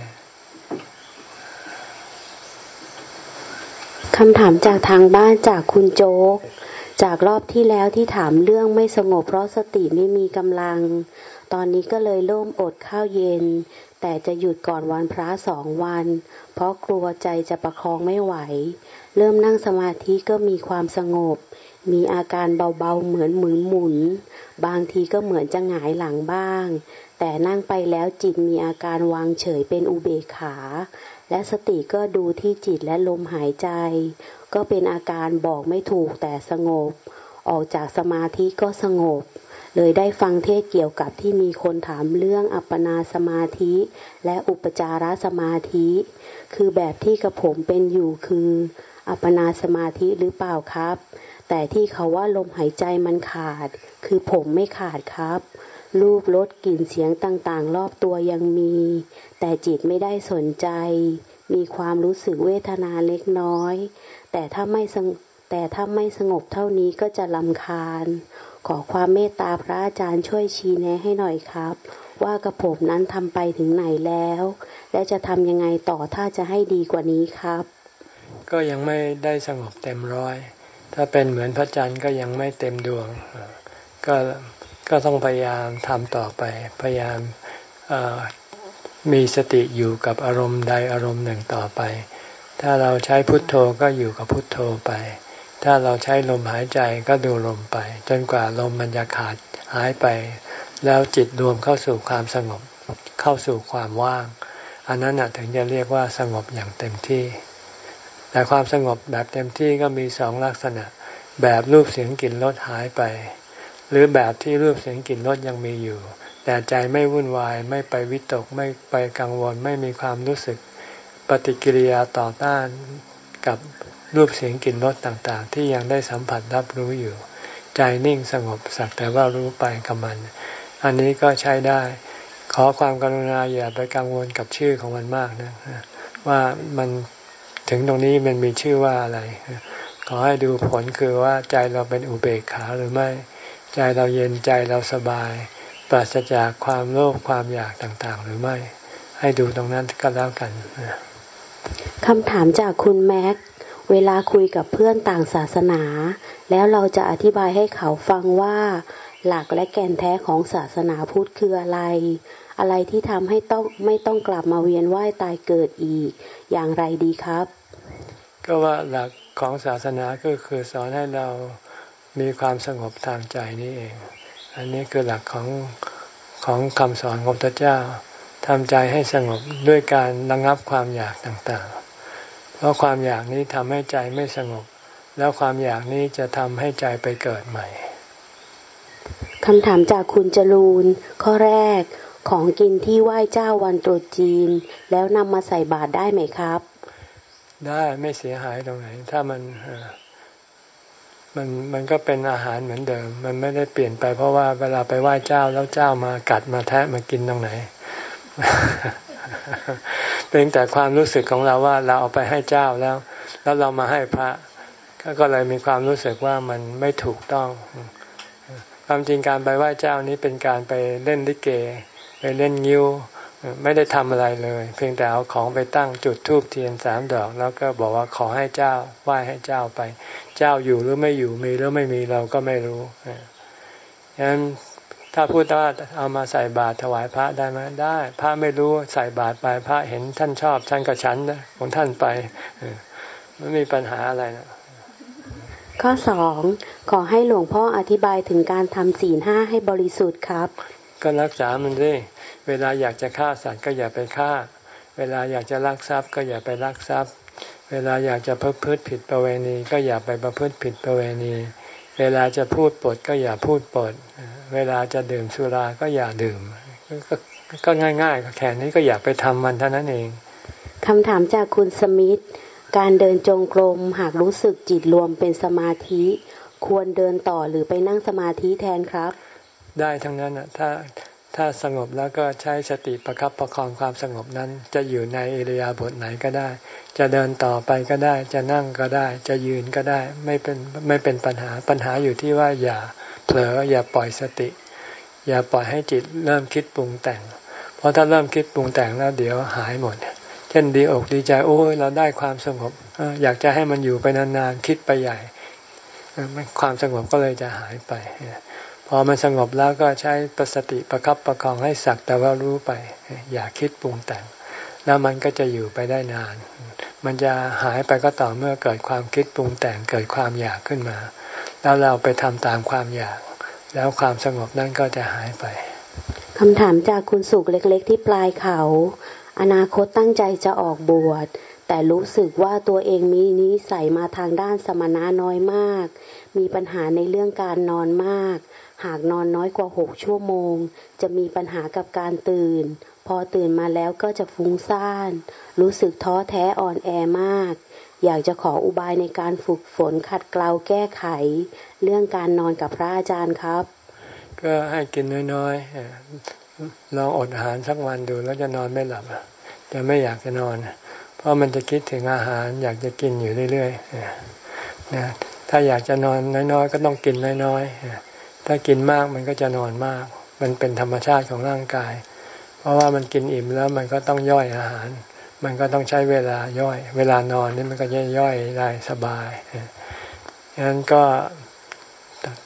คำถามจากทางบ้านจากคุณโจ๊ก จากรอบที่แล้วที่ถามเรื่องไม่สงบเพราะสติไม่มีกำลัง ตอนนี้ก็เลยเริ่มอดข้าวเย็น แต่จะหยุดก่อนวันพระสองวัน เพราะกลัวใจจะประคองไม่ไหว เริ่มนั่งสมาธิก็มีความสงบ มีอาการเบาๆเหมือนหมุนหมุน บางทีก็เหมือนจะหงายหลังบ้าง แต่นั่งไปแล้วจิตมีอาการวางเฉยเป็นอุเบกขา และสติก็ดูที่จิตและลมหายใจ ก็เป็นอาการบอกไม่ถูกแต่สงบ ออกจากสมาธิก็สงบ เลยได้ฟังเทศเกี่ยวกับที่มีคนถามเรื่องอัปปนาสมาธิ และอุปจารสมาธิ คือแบบที่กระผมเป็นอยู่คือ อัปปนาสมาธิหรือเปล่าครับ แต่ที่เขาว่าลมหายใจมันขาด คือผมไม่ขาดครับรูปรสกลิ่นเสียงต่างๆ รอบตัวยังมี แต่จิตไม่ได้สนใจ มีความรู้สึกเวทนาเล็กน้อย แต่ถ้าไม่แต่ถ้าไม่สงบเท่านี้ก็จะลำคาญ ขอความเมตตาพระอาจารย์ช่วยชี้แนะให้หน่อยครับ ว่ากระผมนั้นทำไปถึงไหนแล้ว และจะทำยังไงต่อถ้าจะให้ดีกว่านี้ครับ ก็ยังไม่ได้สงบเต็มร้อย ถ้าเป็นเหมือนพระจันทร์ก็ยังไม่เต็มดวง ก็ก็ต้องพยายามทำต่อไป พยายามมีสติอยู่กับอารมณ์ใดอารมณ์หนึ่งต่อไป ถ้าเราใช้พุทโธก็อยู่กับพุทโธไป ถ้าเราใช้ลมหายใจก็ดูลมไป จนกว่าลมมันจะขาดหายไป แล้วจิตรวมเข้าสู่ความสงบ เข้าสู่ความว่าง อันนั้นถึงจะเรียกว่าสงบอย่างเต็มที่ แต่ความสงบแบบเต็มที่ก็มีสองลักษณะ แบบรูปเสียงกลิ่นรสหายไป หรือแบบที่รูปเสียงกลิ่นรสยังมีอยู่ แต่ใจไม่วุ่นวายไม่ไปวิตกไม่ไปกังวลไม่มีความรู้สึกปฏิกิริยาต่อต้านกับ รูปเสียงกลิ่นรสต่างๆ ที่ยังได้สัมผัสรับรู้อยู่ ใจนิ่งสงบสักแต่ว่ารู้ไปกับมัน อันนี้ก็ใช้ได้ ขอความกรุณาอย่าไปกังวลกับชื่อของมันมากนะว่ามันถึงตรงนี้มันมีชื่อว่าอะไร ขอให้ดูผลคือว่าใจเราเป็นอุเบกขาหรือไม่ ใจเราเย็นใจเราสบาย ปราศจากความโลภความอยากต่างๆ หรือไม่ ให้ดูตรงนั้นก็แล้วกันคำถามจากคุณแม็ก เวลาคุยกับเพื่อนต่างศาสนา แล้วเราจะอธิบายให้เขาฟังว่า หลักและแก่นแท้ของศาสนาพุทธคืออะไร อะไรที่ทำให้ต้องไม่ต้องกลับมาเวียนว่ายตายเกิดอีก อย่างไรดีครับ ก็ว่าหลักของศาสนาก็คือสอนให้เรามีความสงบทางใจนี่เอง อันนี้คือหลักของของคำสอนของพระเจ้าทำใจให้สงบด้วยการระงับความอยากต่างๆ เพราะความอยากนี้ทำให้ใจไม่สงบ แล้วความอยากนี้จะทำให้ใจไปเกิดใหม่คำถามจากคุณจรูน ข้อแรกของกินที่ไหว้เจ้าวันตรุษจีน แล้วนำมาใส่บาตรได้ไหมครับ ได้ไม่เสียหายตรงไหน ถ้ามันมันมันก็เป็นอาหารเหมือนเดิม มันไม่ได้เปลี่ยนไปเพราะว่าเวลาไปไหว้เจ้าแล้วเจ้ามากัดมาแทะมากินตรงไหน เป็นแต่ความรู้สึกของเราว่าเราเอาไปให้เจ้าแล้ว แล้วเรามาให้พระ ก็เลยมีความรู้สึกว่ามันไม่ถูกต้อง ความจริงการไปไหว้เจ้านี้เป็นการไปเล่นลิเก ไปเล่นงิ้วไม่ได้ทำอะไรเลย เพียงแต่เอาของไปตั้งจุดทูบเทียนสามดอก แล้วก็บอกว่าขอให้เจ้าไหว้ให้เจ้าไป เจ้าอยู่หรือไม่อยู่มีหรือไม่มีเราก็ไม่รู้ฉะนั้น ถ้าพูดว่าเอามาใส่บาตรถวายพระได้ไหมได้ พระไม่รู้ใส่บาตรไปพระเห็นท่านชอบท่านก็ฉันนะของท่านไปไม่มีปัญหาอะไรนะข้อสองขอให้หลวงพ่ออธิบายถึงการทำศีลห้าให้บริสุทธิ์ครับ ก็รักษามันดิเวลาอยากจะฆ่าสัตว์ก็อย่าไปฆ่า เวลาอยากจะลักทรัพย์ก็อย่าไปลักทรัพย์ เวลาอยากจะประพฤติผิดประเวณี ก็อย่าไปประพฤติผิดประเวณี เวลาจะพูดปดก็อย่าพูดปด เวลาจะดื่มสุราก็อย่าดื่ม ก็ง่ายๆแค่นี้ก็อย่าไปทำมันเท่านั้นเองคำถามจากคุณสมิธการเดินจงกรมหากรู้สึกจิตรวมเป็นสมาธิ ควรเดินต่อหรือไปนั่งสมาธิแทนครับ ได้ทั้งนั้นอะถ้าถ้าสงบแล้วก็ใช้สติประครับประคองความสงบนั้น จะอยู่ในอิริยาบถไหนก็ได้ จะเดินต่อไปก็ได้ จะนั่งก็ได้ จะยืนก็ได้ ไม่เป็นไม่เป็นปัญหาปัญหาอยู่ที่ว่าอย่า เผลออย่าปล่อยสติ อย่าปล่อยให้จิตเริ่มคิดปรุงแต่ง เพราะถ้าเริ่มคิดปรุงแต่งแล้วเดี๋ยวหายหมด เช่นดีอกดีใจโอ้ยเราได้ความสงบอยากจะให้มันอยู่ไปนานๆคิดไปใหญ่ความสงบก็เลยจะหายไป พอมันสงบแล้วก็ใช้ปสติประครับประคองให้สักแต่ว่ารู้ไป อย่าคิดปรุงแต่ง แล้วมันก็จะอยู่ไปได้นาน มันจะหายไปก็ต่อเมื่อเกิดความคิดปรุงแต่งเกิดความอยากขึ้นมา แล้วเราไปทำตามความอยาก แล้วความสงบนั่นก็จะหายไปคำถามจากคุณสุขเล็กๆ ที่ปลายเขา อนาคตตั้งใจจะออกบวช แต่รู้สึกว่าตัวเองมีนิสัยมาทางด้านสมณะน้อยมาก มีปัญหาในเรื่องการนอนมาก หากนอนน้อยกว่าหกชั่วโมง จะมีปัญหากับการตื่น พอตื่นมาแล้วก็จะฟุ้งซ่าน รู้สึกท้อแท้อ่อนแอมาก อยากจะขออุบายในการฝึกฝนขัดเกลาแก้ไข เรื่องการนอนกับพระอาจารย์ครับ ก็ให้กินน้อยๆลองอดอาหารสักวันดูแล้วจะนอนไม่หลับจะไม่อยากจะนอน เพราะมันจะคิดถึงอาหาร อยากจะกินอยู่เรื่อยๆนะถ้าอยากจะนอนน้อยๆ ก็ต้องกินน้อยๆถ้ากินมากมันก็จะนอนมาก มันเป็นธรรมชาติของร่างกาย เพราะว่ามันกินอิ่มแล้วมันก็ต้องย่อยอาหาร มันก็ต้องใช้เวลาย่อย เวลานอนนี่มันก็จะย่อยได้สบายฉะนั้นก็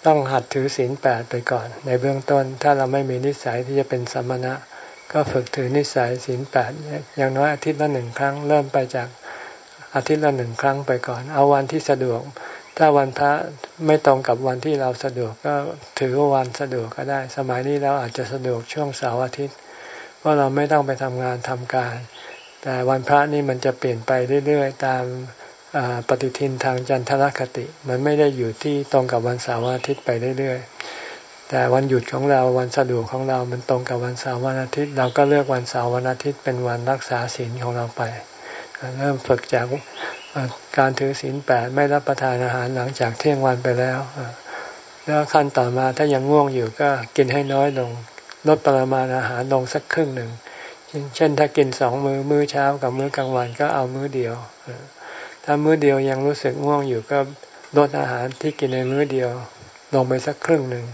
ต้องหัดถือศีลแปดไปก่อน ในเบื้องต้น ถ้าเราไม่มีนิสัยที่จะเป็นสมณะ ก็ฝึกถือนิสัยศีลแปดอย่างน้อยอาทิตย์ละหนึ่งครั้ง เริ่มไปจากอาทิตย์ละหนึ่งครั้งไปก่อน เอาวันที่สะดวก ถ้าวันพระไม่ตรงกับวันที่เราสะดวกก็ถือว่าวันสะดวกก็ได้ สมัยนี้เราอาจจะสะดวกช่วงเสาร์อาทิตย์ เพราะเราไม่ต้องไปทำงานทำการ แต่วันพระนี่มันจะเปลี่ยนไปเรื่อยๆ ตามปฏิทินทางจันทรคติ มันไม่ได้อยู่ที่ตรงกับวันเสาร์อาทิตย์ไปเรื่อยๆ แต่วันหยุดของเราวันสะดวกของเรา มันตรงกับวันเสาร์วันอาทิตย์ เราก็เลือกวันเสาร์วันอาทิตย์เป็นวันรักษาศีลของเราไป เริ่มฝึกจากการถือศีลแปดไม่รับประทานอาหารหลังจากเที่ยงวันไปแล้ว แล้วขั้นต่อมาถ้ายังง่วงอยู่ก็กินให้น้อยลงลดปริมาณอาหารลงสักครึ่งหนึ่ง เช่นถ้ากินสองมือมื้อเช้ากับมื้อกลางวันก็เอามื้อเดียว ถ้ามื้อเดียวยังรู้สึกง่วงอยู่ก็ลดอาหารที่กินในมื้อเดียวลงไปสักครึ่งหนึ่ง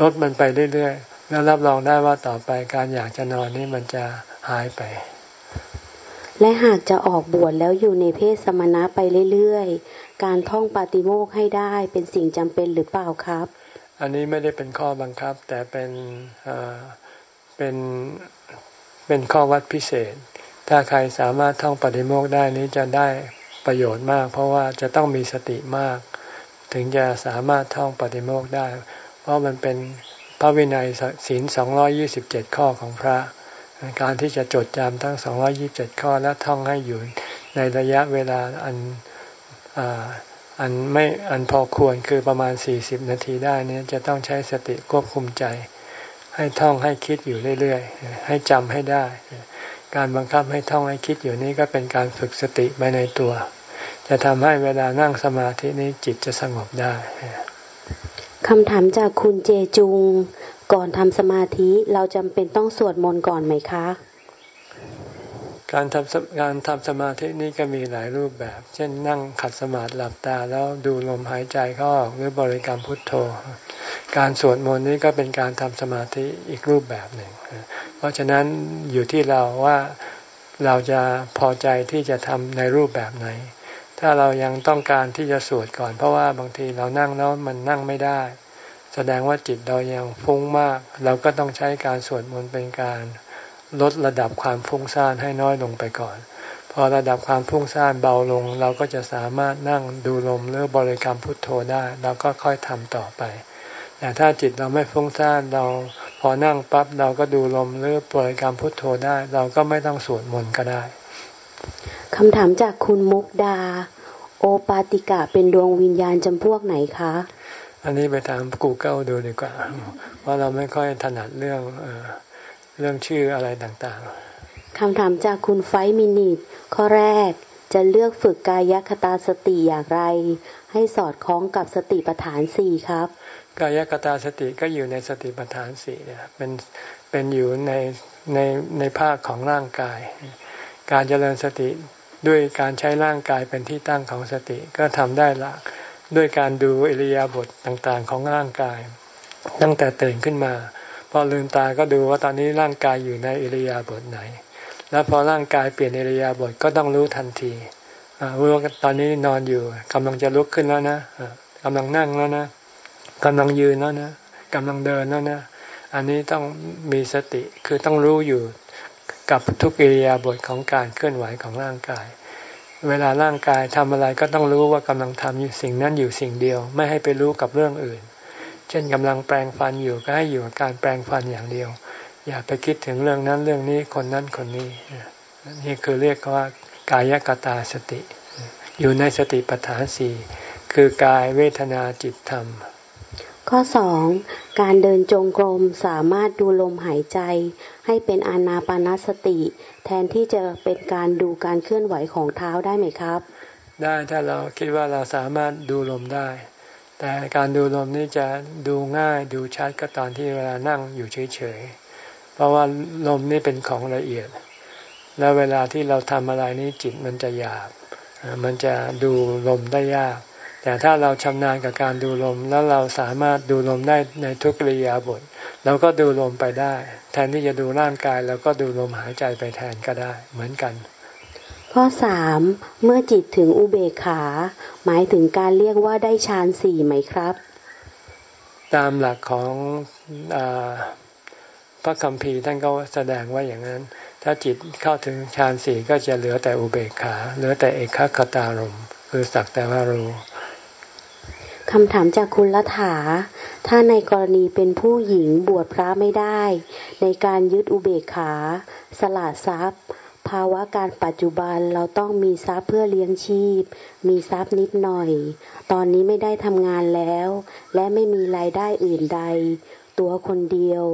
ลดมันไปเรื่อยๆ แล้วรับรองได้ว่าต่อไปการอยากจะนอนนี่มันจะหายไป และหากจะออกบวชแล้วอยู่ในเพศสมณะไปเรื่อยๆ การท่องปาติโมกให้ได้เป็นสิ่งจำเป็นหรือเปล่าครับ อันนี้ไม่ได้เป็นข้อบังคับ แต่เป็นเป็น เป็นข้อวัดพิเศษ ถ้าใครสามารถท่องปฏิโมกได้นี้จะได้ประโยชน์มาก เพราะว่าจะต้องมีสติมาก ถึงจะสามารถท่องปฏิโมกได้ เพราะมันเป็นพระวินัยศีล227ข้อของพระ การที่จะจดจำทั้ง227ข้อและท่องให้อยู่ในระยะเวลาอันอันไม่อันพอควรคือประมาณ 40 นาทีได้นี้จะต้องใช้สติควบคุมใจ ให้ท่องให้คิดอยู่เรื่อยๆ ให้จำให้ได้ การบังคับให้ท่องให้คิดอยู่นี้ก็เป็นการฝึกสติไปในตัว จะทำให้เวลานั่งสมาธินี้จิตจะสงบได้คำถามจากคุณเจจุง ก่อนทำสมาธิเราจำเป็นต้องสวดมนต์ก่อนไหมคะ การทำการทำสมาธินี้ก็มีหลายรูปแบบ เช่นนั่งขัดสมาธิหลับตาแล้วดูลมหายใจเข้าออกหรือบริกรรมพุทโธ การสวดมนต์นี้ก็เป็นการทำสมาธิอีกรูปแบบหนึ่ง เพราะฉะนั้นอยู่ที่เราว่าเราจะพอใจที่จะทำในรูปแบบไหน ถ้าเรายังต้องการที่จะสวดก่อน เพราะว่าบางทีเรานั่งแล้วมันนั่งไม่ได้ แสดงว่าจิตเรายังฟุ้งมาก เราก็ต้องใช้การสวดมนต์เป็นการลดระดับความฟุ้งซ่านให้น้อยลงไปก่อน พอระดับความฟุ้งซ่านเบาลง เราก็จะสามารถนั่งดูลมหรือบริกรรมพุทโธได้ เราก็ค่อยทำต่อไป แต่ถ้าจิตเราไม่ฟุ้งซ่านเราพอนั่งปั๊บเราก็ดูลมหรือบริกรรมพุทโธได้ เราก็ไม่ต้องสวดมนต์ก็ได้คำถามจากคุณมุกดา โอปาติกะเป็นดวงวิญญาณจำพวกไหนคะ อันนี้ไปถามกูเกิลดูดีกว่าเพราะเราไม่ค่อยถนัดเรื่องเรื่องชื่ออะไรต่างๆคำถามจากคุณไฟมินิทข้อแรกจะเลือกฝึกกายคตาสติอย่างไร ให้สอดคล้องกับสติปัฏฐานสี่ครับ กายคตาสติก็อยู่ในสติปัฏฐานสี่เนี่ยเป็นเป็นอยู่ในในในภาคของร่างกาย การเจริญสติด้วยการใช้ร่างกายเป็นที่ตั้งของสติก็ทำได้ละด้วยการดูอิริยาบถต่างๆของร่างกาย ตั้งแต่ตื่นขึ้นมา พอลืมตาก็ดูว่าตอนนี้ร่างกายอยู่ในอิริยาบถไหน แล้วพอร่างกายเปลี่ยนอิริยาบถก็ต้องรู้ทันทีรู้ว่าตอนนี้นอนอยู่กำลังจะลุกขึ้นแล้วนะกำลังนั่งแล้วนะ กำลังยืนแล้วนะกำลังเดินแล้วนะ อันนี้ต้องมีสติคือต้องรู้อยู่กับทุกอิริยาบถของการเคลื่อนไหวของร่างกาย เวลาร่างกายทำอะไรก็ต้องรู้ว่ากำลังทำอยู่สิ่งนั้นอยู่สิ่งเดียว ไม่ให้ไปรู้กับเรื่องอื่น เช่นกำลังแปลงฟันอยู่ก็ให้อยู่กับการแปลงฟันอย่างเดียว อย่าไปคิดถึงเรื่องนั้นเรื่องนี้คนนั้นคนนี้นี่คือเรียกว่ากายกตาสติ อยู่ในสติปัฏฐานสี่คือกายเวทนาจิตธรรม ข้อสองการเดินจงกรมสามารถดูลมหายใจ ให้เป็นอานาปานสติ แทนที่จะเป็นการดูการเคลื่อนไหวของเท้าได้ไหมครับ ได้ถ้าเราคิดว่าเราสามารถดูลมได้ แต่การดูลมนี่จะดูง่ายดูชัดก็ตอนที่เวลานั่งอยู่เฉยๆ เพราะว่าลมนี่เป็นของละเอียด แล้วเวลาที่เราทำอะไรนี่จิตมันจะหยาบ มันจะดูลมได้ยาก แต่ถ้าเราชำนาญกับการดูลม แล้วเราสามารถดูลมได้ในทุกริยาบทเราก็ดูลมไปได้ แทนที่จะดูร่างกายเราก็ดูลมหายใจไปแทนก็ได้เหมือนกัน ข้อสามเมื่อจิตถึงอุเบกขา หมายถึงการเรียกว่าได้ฌานสี่ไหมครับ ตามหลักของอพระคัมภีร์ท่านก็แสดงว่าอย่างนั้น ถ้าจิตเข้าถึงฌานสี่ก็จะเหลือแต่อุเบกขา เหลือแต่เอกขตารมคือสักแต่ว่ารู้ คำถามจากคุณละถา ถ้าในกรณีเป็นผู้หญิงบวชพระไม่ได้ ในการยึดอุเบกขา สละทรัพย์ ภาวะการปัจจุบันเราต้องมีทรัพย์เพื่อเลี้ยงชีพ มีทรัพย์นิดหน่อย ตอนนี้ไม่ได้ทำงานแล้ว และไม่มีรายได้อื่นใด ตัวคนเดียว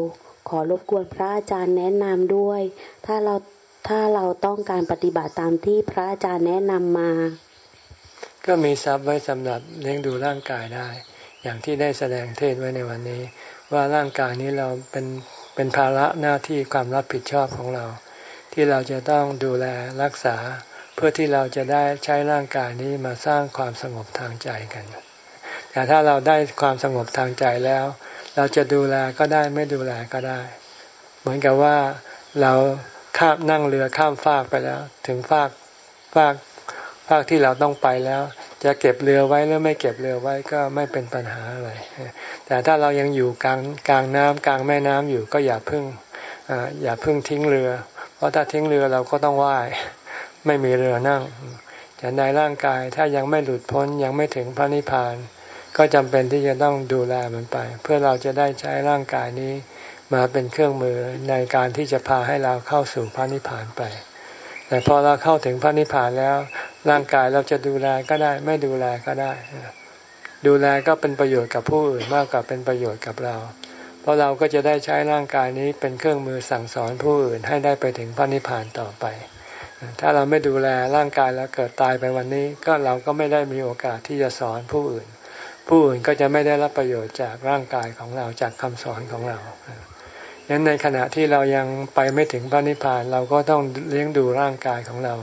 ขอรบกวนพระอาจารย์แนะนำด้วย ถ้าเราถ้าเราต้องการปฏิบัติตามที่พระอาจารย์แนะนำมา ก็มีทรัพย์ไว้สำหรับเลี้ยงดูร่างกายได้ อย่างที่ได้แสดงเทศไว้ในวันนี้ ว่าร่างกายนี้เราเป็นเป็นภาระหน้าที่ความรับผิดชอบของเรา ที่เราจะต้องดูแลรักษา เพื่อที่เราจะได้ใช้ร่างกายนี้มาสร้างความสงบทางใจกัน แต่ถ้าเราได้ความสงบทางใจแล้ว เราจะดูแลก็ได้ไม่ดูแลก็ได้ เหมือนกับว่าเราข้ามนั่งเรือข้ามฟากไปแล้ว ถึงฟากฟาก ฟากที่เราต้องไปแล้ว จะเก็บเรือไว้หรือไม่เก็บเรือไว้ก็ไม่เป็นปัญหาอะไร แต่ถ้าเรายังอยู่กลางกลางน้ำกลางแม่น้ำอยู่ก็อย่าพึ่งอย่าพึ่งทิ้งเรือ เพราะถ้าทิ้งเรือเราก็ต้องว่ายไม่มีเรือนั่งแต่ในร่างกายถ้ายังไม่หลุดพ้นยังไม่ถึงพระนิพพาน ก็จำเป็นที่จะต้องดูแลมันไป เพื่อเราจะได้ใช้ร่างกายนี้มาเป็นเครื่องมือในการที่จะพาให้เราเข้าสู่พระนิพพานไป แต่พอเราเข้าถึงพระนิพพานแล้ว ร่างกายเราจะดูแลก็ได้ ไม่ดูแลก็ได้ ดูแลก็เป็นประโยชน์กับผู้อื่นมากกว่าเป็นประโยชน์กับเรา เพราะเราก็จะได้ใช้ร่างกายนี้เป็นเครื่องมือสั่งสอนผู้อื่นให้ได้ไปถึงพระนิพพานต่อไป ถ้าเราไม่ดูแลร่างกายแล้วเกิดตายไปวันนี้ ก็เราก็ไม่ได้มีโอกาสที่จะสอนผู้อื่น ผู้อื่นก็จะไม่ได้รับประโยชน์จากร่างกายของเราจากคำสอนของเรา งนั้นในขณะที่เรายังไปไม่ถึงพระนิพพานเราก็ต้องเลี้ยงดูร่างกายของเรา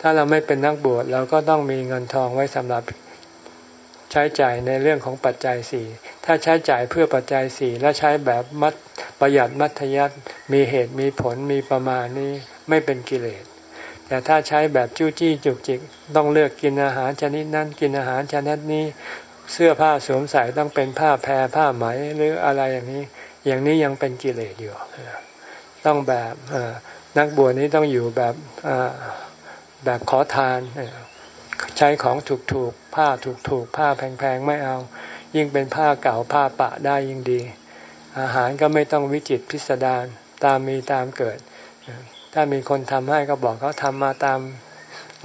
ถ้าเราไม่เป็นนักบวชเราก็ต้องมีเงินทองไว้สำหรับใช้จ่ายในเรื่องของปัจจัยสี่ถ้าใช้จ่ายเพื่อปัจจัยสี่และใช้แบบมัดประหยัดมัธยัติมีเหตุมีผลมีประมาณนี้ไม่เป็นกิเลสแต่ถ้าใช้แบบจู้จี้จุกจิก ต้องเลือกกินอาหารชนิดนั้นกินอาหารชนิดนี้ เสื้อผ้าสวมใส่ต้องเป็นผ้าแพรผ้าไหมหรืออะไรอย่างนี้ อย่างนี้ยังเป็นกิเลสอยู่ต้องแบบนักบวชนี้ต้องอยู่แบบแบบขอทานใช้ของถูกๆผ้าถูกๆผ้าแพงๆไม่เอา ยิ่งเป็นผ้าเก่าผ้าปะได้ยิ่งดี อาหารก็ไม่ต้องวิจิตพิสดารตามมีตามเกิด ถ้ามีคนทำให้ก็บอกเขาทำมาตาม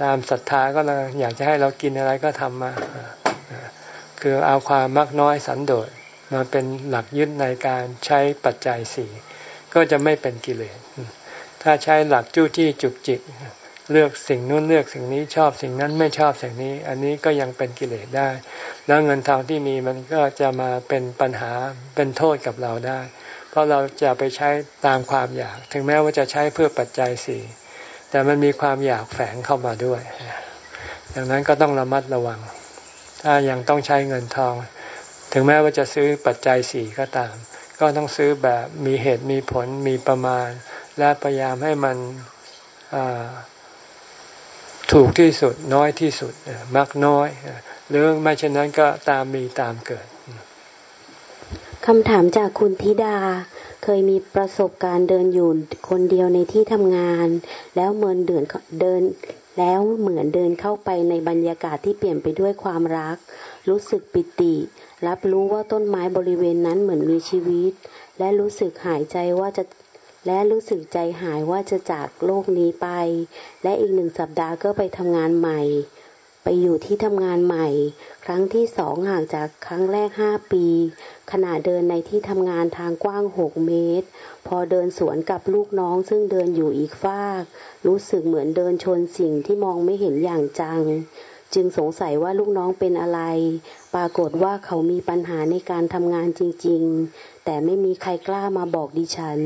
ตามศรัทธาก็อยากจะให้เรากินอะไรก็ทำมาคือเอาความมักน้อยสันโดษ มาเป็นหลักยึดในการใช้ปัจจัยสี่ก็จะไม่เป็นกิเลส ถ้าใช้หลักจู้จี้จุกจิก เลือกสิ่งนู้นเลือกสิ่งนี้ชอบสิ่งนั้นไม่ชอบสิ่งนี้ อันนี้ก็ยังเป็นกิเลสได้ แล้วเงินทองที่มีมันก็จะมาเป็นปัญหาเป็นโทษกับเราได้ เพราะเราจะไปใช้ตามความอยาก ถึงแม้ว่าจะใช้เพื่อปัจจัยสี่แต่มันมีความอยากแฝงเข้ามาด้วย ดังนั้นก็ต้องระมัดระวัง ถ้ายังต้องใช้เงินทอง ถึงแม้ว่าจะซื้อปัจจัยสี่ก็ตาม ก็ต้องซื้อแบบมีเหตุมีผลมีประมาณ และพยายามให้มันถูกที่สุดน้อยที่สุดมักน้อยหรือไม่เช่นนั้นก็ตามมีตามเกิดคำถามจากคุณธิดาเคยมีประสบการณ์เดินอยู่คนเดียวในที่ทำงาน แล้วเหมือนเดินเดิน แล้วเหมือนเดินเข้าไปในบรรยากาศที่เปลี่ยนไปด้วยความรัก รู้สึกปิติ รับรู้ว่าต้นไม้บริเวณนั้นเหมือนมีชีวิต และรู้สึกหายใจว่าจะและรู้สึกใจหายว่าจะจากโลกนี้ไป และอีกหนึ่งสัปดาห์ก็ไปทำงานใหม่ ไปอยู่ที่ทำงานใหม่ ครั้งที่สองห่างจากครั้งแรกห้าปี ขณะเดินในที่ทำงานทางกว้างหกเมตร พอเดินสวนกับลูกน้องซึ่งเดินอยู่อีกฟาก รู้สึกเหมือนเดินชนสิ่งที่มองไม่เห็นอย่างจัง จึงสงสัยว่าลูกน้องเป็นอะไร ปรากฏว่าเขามีปัญหาในการทำงานจริง ๆ แต่ไม่มีใครกล้ามาบอกดิฉัน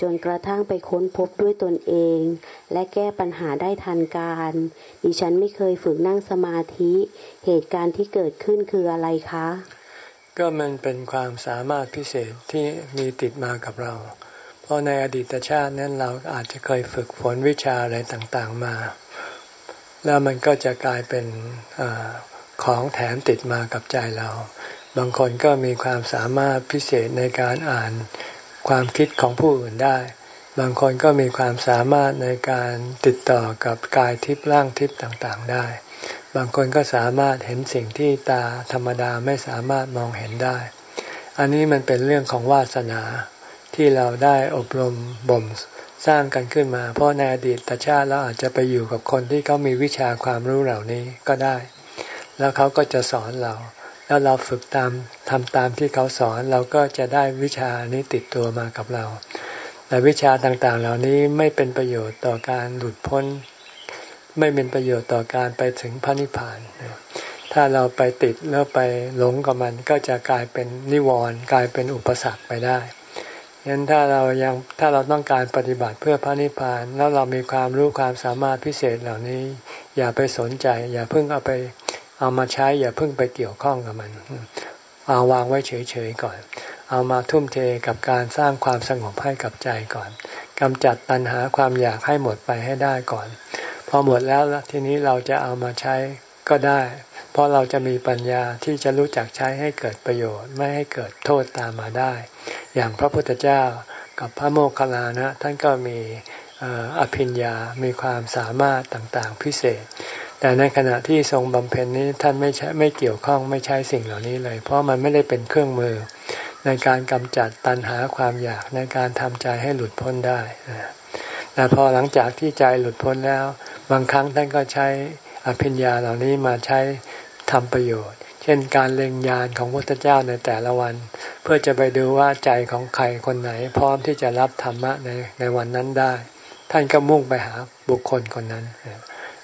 จนกระทั่งไปค้นพบด้วยตนเอง และแก้ปัญหาได้ทันการ ดิฉันไม่เคยฝึกนั่งสมาธิ เหตุการณ์ที่เกิดขึ้นคืออะไรคะ ก็มันเป็นความสามารถพิเศษที่มีติดมากับเรา เพราะในอดีตชาตินั้นเราอาจจะเคยฝึกฝนวิชาอะไรต่างๆมา แล้วมันก็จะกลายเป็นอของแถมติดมากับใจเรา บางคนก็มีความสามารถพิเศษในการอ่านความคิดของผู้อื่นได้ บางคนก็มีความสามารถในการติดต่อกับกายทิพย์ร่างทิพย์ต่างๆได้ บางคนก็สามารถเห็นสิ่งที่ตาธรรมดาไม่สามารถมองเห็นได้ อันนี้มันเป็นเรื่องของวาสนาที่เราได้อบรมบ่ม สร้างกันขึ้นมา เพราะในอดีตชาติเราอาจจะไปอยู่กับคนที่เขามีวิชาความรู้เหล่านี้ก็ได้ แล้วเขาก็จะสอนเรา แล้วเราฝึกตามทำตามที่เขาสอนเราก็จะได้วิชานี้ติดตัวมากับเรา แต่วิชาต่างๆ เหล่านี้ไม่เป็นประโยชน์ต่อการหลุดพ้น ไม่เป็นประโยชน์ต่อการไปถึงพระนิพพานถ้าเราไปติดแล้วไปหลงกับมันก็จะกลายเป็นนิวรณ์กลายเป็นอุปสรรคไปได้ ยันถ้าเรายังถ้าเราต้องการปฏิบัติเพื่อพระนิพพาน แล้วเรามีความรู้ความสามารถพิเศษเหล่านี้ อย่าไปสนใจ อย่าเพิ่งเอาไปเอามาใช้ อย่าเพิ่งไปเกี่ยวข้องกับมันเอาวางไว้เฉยๆก่อน เอามาทุ่มเทกับการสร้างความสงบให้กับใจก่อนกำจัดตัณหาความอยากให้หมดไปให้ได้ก่อน พอหมดแล้วทีนี้เราจะเอามาใช้ก็ได้ เพราะเราจะมีปัญญาที่จะรู้จักใช้ให้เกิดประโยชน์ ไม่ให้เกิดโทษตามมาได้ อย่างพระพุทธเจ้ากับพระโมคคัลลานะ ท่านก็มีอภิญญา มีความสามารถต่างๆ พิเศษ แต่ในขณะที่ทรงบำเพ็ญนี้ท่านไม่ใช่ไม่เกี่ยวข้องไม่ใช้สิ่งเหล่านี้เลย เพราะมันไม่ได้เป็นเครื่องมือ ในการกำจัดตัณหาความอยากในการทำใจให้หลุดพ้นได้แต่พอหลังจากที่ใจหลุดพ้นแล้ว บางครั้งท่านก็ใช้อภิญญาเหล่านี้มาใช้ ทำประโยชน์ เช่นการเล็งยานของพระพุทธเจ้าในแต่ละวัน เพื่อจะไปดูว่าใจของใครคนไหน พร้อมที่จะรับธรรมะในในวันนั้นได้ ท่านก็มุ่งไปหาบุคคลคนนั้น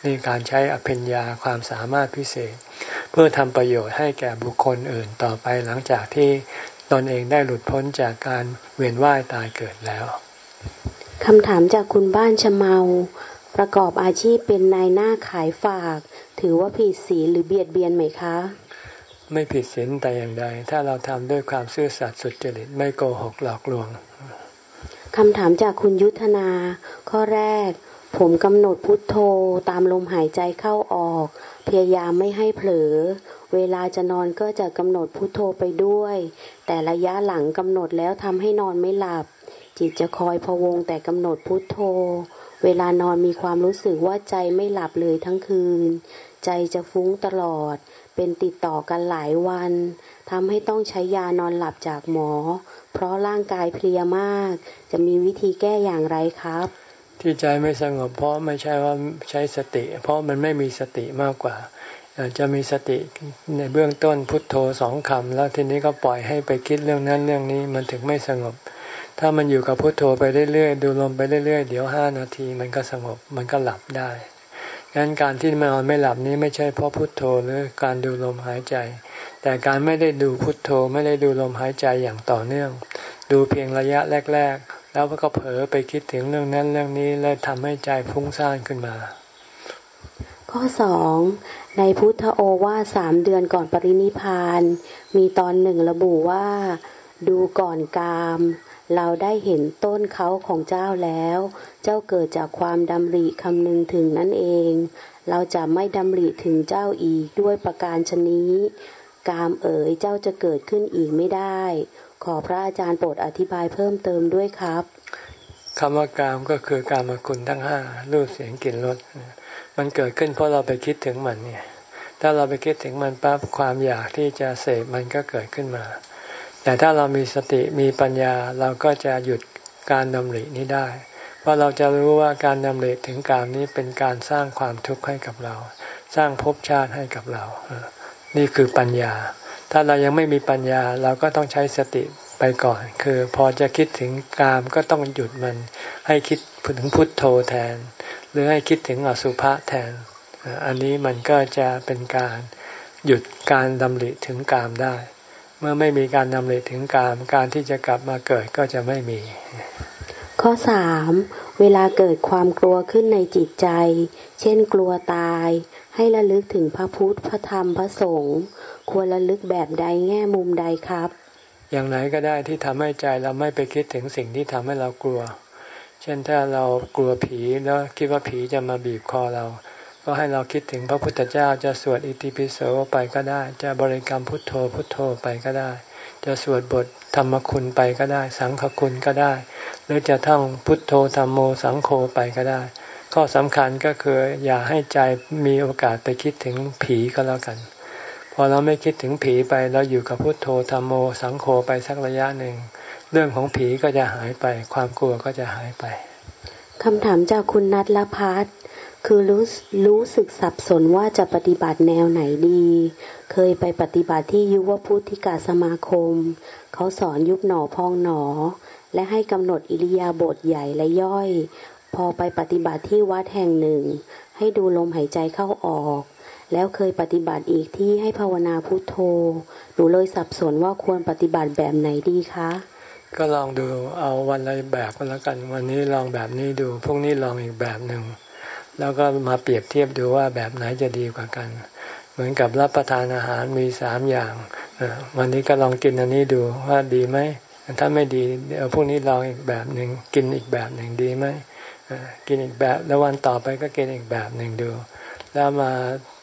นี่การใช้อภิญญาความสามารถพิเศษ เพื่อทำประโยชน์ให้แก่บุคคลอื่นต่อไปหลังจากที่ตนเองได้หลุดพ้นจากการเวียนว่ายตายเกิดแล้วคำถามจากคุณบ้านชะเมา ประกอบอาชีพเป็นนายหน้าขายฝาก ถือว่าผิดศีลหรือเบียดเบียนไหมคะ ไม่ผิดศีลแต่อย่างใด ถ้าเราทำด้วยความซื่อสัตย์สุจริตไม่โกหกหลอกลวงคำถามจากคุณยุทธนา ข้อแรก ผมกำหนดพุทโธตามลมหายใจเข้าออก พยายามไม่ให้เผลอ เวลาจะนอนก็จะกำหนดพุทโธไปด้วย แต่ระยะหลังกำหนดแล้วทำให้นอนไม่หลับ จิตจะคอยพะวงแต่กำหนดพุทโธ เวลานอนมีความรู้สึกว่าใจไม่หลับเลยทั้งคืน ใจจะฟุ้งตลอด เป็นติดต่อกันหลายวันทำให้ต้องใช้ยานอนหลับจากหมอ เพราะร่างกายเพลียมาก จะมีวิธีแก้อย่างไรครับ ที่ใจไม่สงบเพราะไม่ใช่ว่าใช้สติ เพราะมันไม่มีสติมากกว่าจะมีสติในเบื้องต้นพุทโธสองคำแล้วทีนี้ก็ปล่อยให้ไปคิดเรื่องนั้นเรื่องนี้มันถึงไม่สงบ ถ้ามันอยู่กับพุทโธไปเรื่อยๆดูลมไปเรื่อยๆเดี๋ยวห้านาทีมันก็สงบมันก็หลับได้ งั้นการที่มันนอนไม่หลับนี้ไม่ใช่เพราะพุทโธหรือการดูลมหายใจ แต่การไม่ได้ดูพุทโธไม่ได้ดูลมหายใจอย่างต่อเนื่อง ดูเพียงระยะแรก ๆ แล้วก็เผลอไปคิดถึงเรื่องนั้นเรื่องนี้แล้วทำให้ใจฟุ้งซ่านขึ้นมา ข้อสองในพุทธโอวาสามเดือนก่อนปรินิพาน มีตอนหนึ่งระบุว่า ดูก่อนกาม เราได้เห็นต้นเขาของเจ้าแล้ว เจ้าเกิดจากความดำริคำนึงถึงนั่นเอง เราจะไม่ดำริถึงเจ้าอีกด้วยประการชนี้ กามเอ๋ยเจ้าจะเกิดขึ้นอีกไม่ได้ ขอพระอาจารย์โปรดอธิบายเพิ่มเติมด้วยครับคำว่ากามก็คือการมคุณทั้งห้ารูปเสียงกลิ่นรสมันเกิดขึ้นเพราะเราไปคิดถึงมันเนี่ยถ้าเราไปคิดถึงมันปั๊บความอยากที่จะเสพมันก็เกิดขึ้นมา แต่ถ้าเรามีสติมีปัญญาเราก็จะหยุดการดำรินี้ได้ เพราะเราจะรู้ว่าการดำริถึงการนี้เป็นการสร้างความทุกข์ให้กับเรา สร้างภพชาติให้กับเรา นี่คือปัญญา ถ้าเรายังไม่มีปัญญาเราก็ต้องใช้สติไปก่อน คือพอจะคิดถึงกามก็ต้องหยุดมัน ให้คิดถึงพุทโธแทน หรือให้คิดถึงอสุภะแทน อันนี้มันก็จะเป็นการหยุดการดำริถึงกามได้ เมื่อไม่มีการดำริถึงกามการที่จะกลับมาเกิดก็จะไม่มี ข้อสามเวลาเกิดความกลัวขึ้นในจิตใจ เช่นกลัวตาย ให้ระลึกถึงพระพุทธพระธรรมพระสงฆ์ควรระลึกแบบใดแง่มุมใดครับ อย่างไหนก็ได้ที่ทำให้ใจเราไม่ไปคิดถึงสิ่งที่ทำให้เรากลัว เช่นถ้าเรากลัวผีแล้วคิดว่าผีจะมาบีบคอเรา ก็ให้เราคิดถึงพระพุทธเจ้าจะสวดอิติปิโสไปก็ได้ จะบริกรรมพุทโธพุทโธไปก็ได้ จะสวดบทธรรมคุณไปก็ได้ สังฆคุณก็ได้ หรือจะท่องพุทโธธรรมโมสังโฆไปก็ได้ ข้อสำคัญก็คืออย่าให้ใจมีโอกาสไปคิดถึงผีก็แล้วกัน พอเราไม่คิดถึงผีไปเราอยู่กับพุทโธธรรมโมสังโฆไปสักระยะหนึ่ง เรื่องของผีก็จะหายไป ความกลัวก็จะหายไปคำถามจากคุณนัทละพัฒ คือรู้รู้สึกสับสนว่าจะปฏิบัติแนวไหนดี เคยไปปฏิบัติที่ยุวพุทธิกาสมาคม เขาสอนยุบหนอพองหนอ และให้กำหนดอิริยาบถใหญ่และย่อย พอไปปฏิบัติที่วัดแห่งหนึ่ง ให้ดูลมหายใจเข้าออก แล้วเคยปฏิบัติอีกที่ให้ภาวนาพุทโธ หนูเลยสับสนว่าควรปฏิบัติแบบไหนดีคะก็ลองดูเอาวันละไรแบบก็แล้วกัน วันนี้ลองแบบนี้ดูพรุ่งนี้ลองอีกแบบหนึ่ง แล้วก็มาเปรียบเทียบดูว่าแบบไหนจะดีกว่ากัน เหมือนกับรับประทานอาหารมีสามอย่างวันนี้ก็ลองกินอันนี้ดูว่าดีไหมถ้าไม่ดีเดี๋ยวพรุ่งนี้ลองอีกแบบหนึ่งกินอีกแบบหนึ่งดีไหมกินอีกแบบแล้ววันต่อไปก็กินอีกแบบหนึ่งดู แล้วมา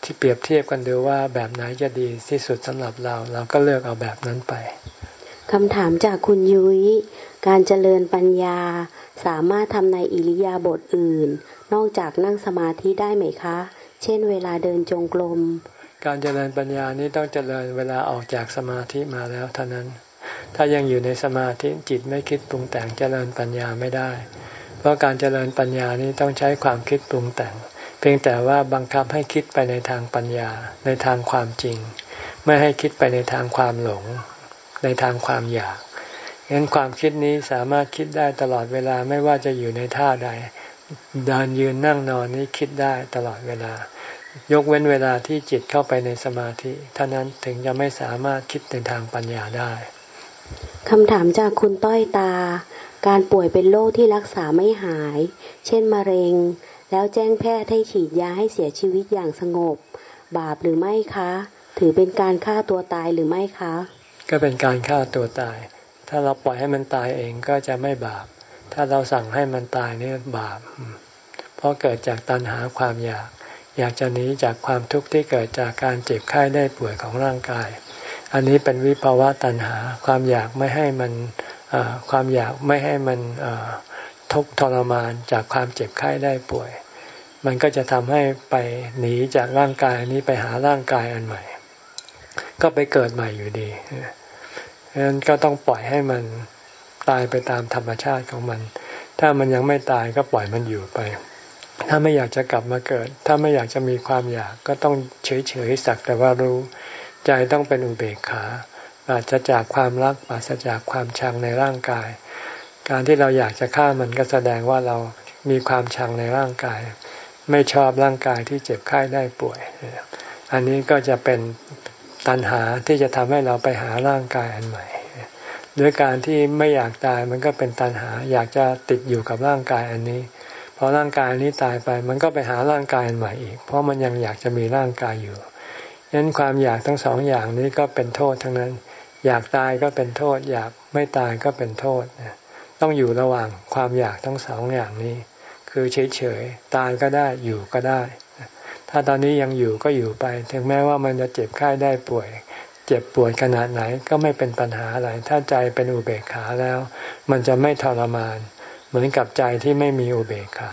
ที่เปรียบเทียบกันดูว่าแบบไหนจะดีที่สุดสำหรับเรา เราก็เลือกเอาแบบนั้นไปคำถามจากคุณยุย้ยการเจริญปัญญาสามารถทำในอิริยาบถอื่น นอกจากนั่งสมาธิได้ไหมคะ เช่น เวลาเดินจงกรม การเจริญปัญญานี้ต้องเจริญเวลาออกจากสมาธิมาแล้วเท่านั้น ถ้ายังอยู่ในสมาธิจิตไม่คิดปรุงแต่งเจริญปัญญาไม่ได้ เพราะการเจริญปัญญานี้ต้องใช้ความคิดปรุงแต่ง เพียงแต่ว่าบังคับให้คิดไปในทางปัญญา ในทางความจริง ไม่ให้คิดไปในทางความหลง ในทางความอยากงั้นความคิดนี้สามารถคิดได้ตลอดเวลาไม่ว่าจะอยู่ในท่าใด เดินยืนนั่งนอนนี้คิดได้ตลอดเวลา ยกเว้นเวลาที่จิตเข้าไปในสมาธิเท่านั้นถึงจะไม่สามารถคิดในทางปัญญาได้คำถามจากคุณต้อยตา การป่วยเป็นโรคที่รักษาไม่หาย เช่นมะเร็ง แล้วแจ้งแพทย์ให้ฉีดยาให้เสียชีวิตอย่างสงบบาปหรือไม่คะ ถือเป็นการฆ่าตัวตายหรือไม่คะ ก็เป็นการฆ่าตัวตาย ถ้าเราปล่อยให้มันตายเองก็จะไม่บาป ถ้าเราสั่งให้มันตายนี่บาป เพราะเกิดจากตัณหาความอยาก อยากจะหนีจากความทุกข์ที่เกิดจากการเจ็บไข้ได้ป่วยของร่างกาย อันนี้เป็นวิภาวะตัณหา ความอยากไม่ให้มันความอยากไม่ให้มันทุกทรมานจากความเจ็บไข้ได้ป่วย มันก็จะทำให้ไปหนีจากร่างกายนี้ไปหาร่างกายอันใหม่ ก็ไปเกิดใหม่อยู่ดีดังนั้นก็ต้องปล่อยให้มัน ตายไปตามธรรมชาติของมัน ถ้ามันยังไม่ตายก็ปล่อยมันอยู่ไป ถ้าไม่อยากจะกลับมาเกิด ถ้าไม่อยากจะมีความอยากก็ต้องเฉยเฉยสักแต่ว่ารู้ ใจต้องเป็นอุเบกขาปราศจากความรักปราศจากความชังในร่างกาย การที่เราอยากจะฆ่ามันก็แสดงว่าเรามีความชังในร่างกาย ไม่ชอบร่างกายที่เจ็บไข้ได้ป่วย อันนี้ก็จะเป็นตัณหาที่จะทำให้เราไปหาร่างกายอันใหม่ ด้วยการที่ไม่อยากตายมันก็เป็นตัณหา อยากจะติดอยู่กับร่างกายอันนี้พอร่างกายนี้ตายไป มันก็ไปหาร่างกายอันใหม่อีก เพราะมันยังอยากจะมีร่างกายอยู่ฉะนั้นความอยากทั้งสองอย่างนี้ก็เป็นโทษทั้งนั้น อยากตายก็เป็นโทษ อยากไม่ตายก็เป็นโทษต้องอยู่ระหว่างความอยากทั้งสองอย่างนี้ คือเฉยๆตายก็ได้อยู่ก็ได้ ถ้าตอนนี้ยังอยู่ก็อยู่ไป ถึงแม้ว่ามันจะเจ็บไข้ได้ป่วย เจ็บปวดขนาดไหนก็ไม่เป็นปัญหาอะไร ถ้าใจเป็นอุเบกขาแล้ว มันจะไม่ทรมาน เหมือนกับใจที่ไม่มีอุเบกขา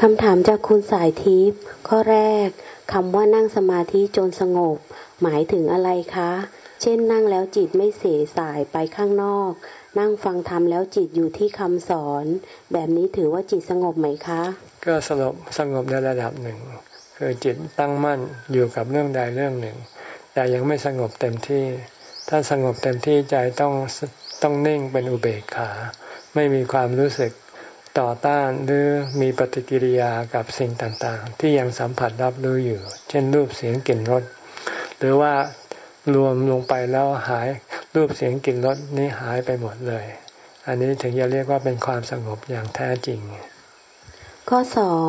คำถามจากคุณสายทิพย์ข้อแรกคำว่านั่งสมาธิจนสงบ หมายถึงอะไรคะ เช่นนั่งแล้วจิตไม่เสสายไปข้างนอก นั่งฟังธรรมแล้วจิตอยู่ที่คำสอน แบบนี้ถือว่าจิตสงบไหมคะ ก็สงบสงบในระดับหนึ่ง คือจิตตั้งมั่นอยู่กับเรื่องใดเรื่องหนึ่ง แต่ยังไม่สงบเต็มที่ ถ้าสงบเต็มที่ใจต้องต้องนิ่งเป็นอุเบกขา ไม่มีความรู้สึกต่อต้านหรือมีปฏิกิริยากับสิ่งต่างๆ ที่ยังสัมผัสรับรู้อยู่ เช่นรูปเสียงกลิ่นรสหรือว่ารวมลงไปแล้วหายรูปเสียงกลิ่นรสนี้หายไปหมดเลย อันนี้ถึงจะเรียกว่าเป็นความสงบอย่างแท้จริง ข้อสอง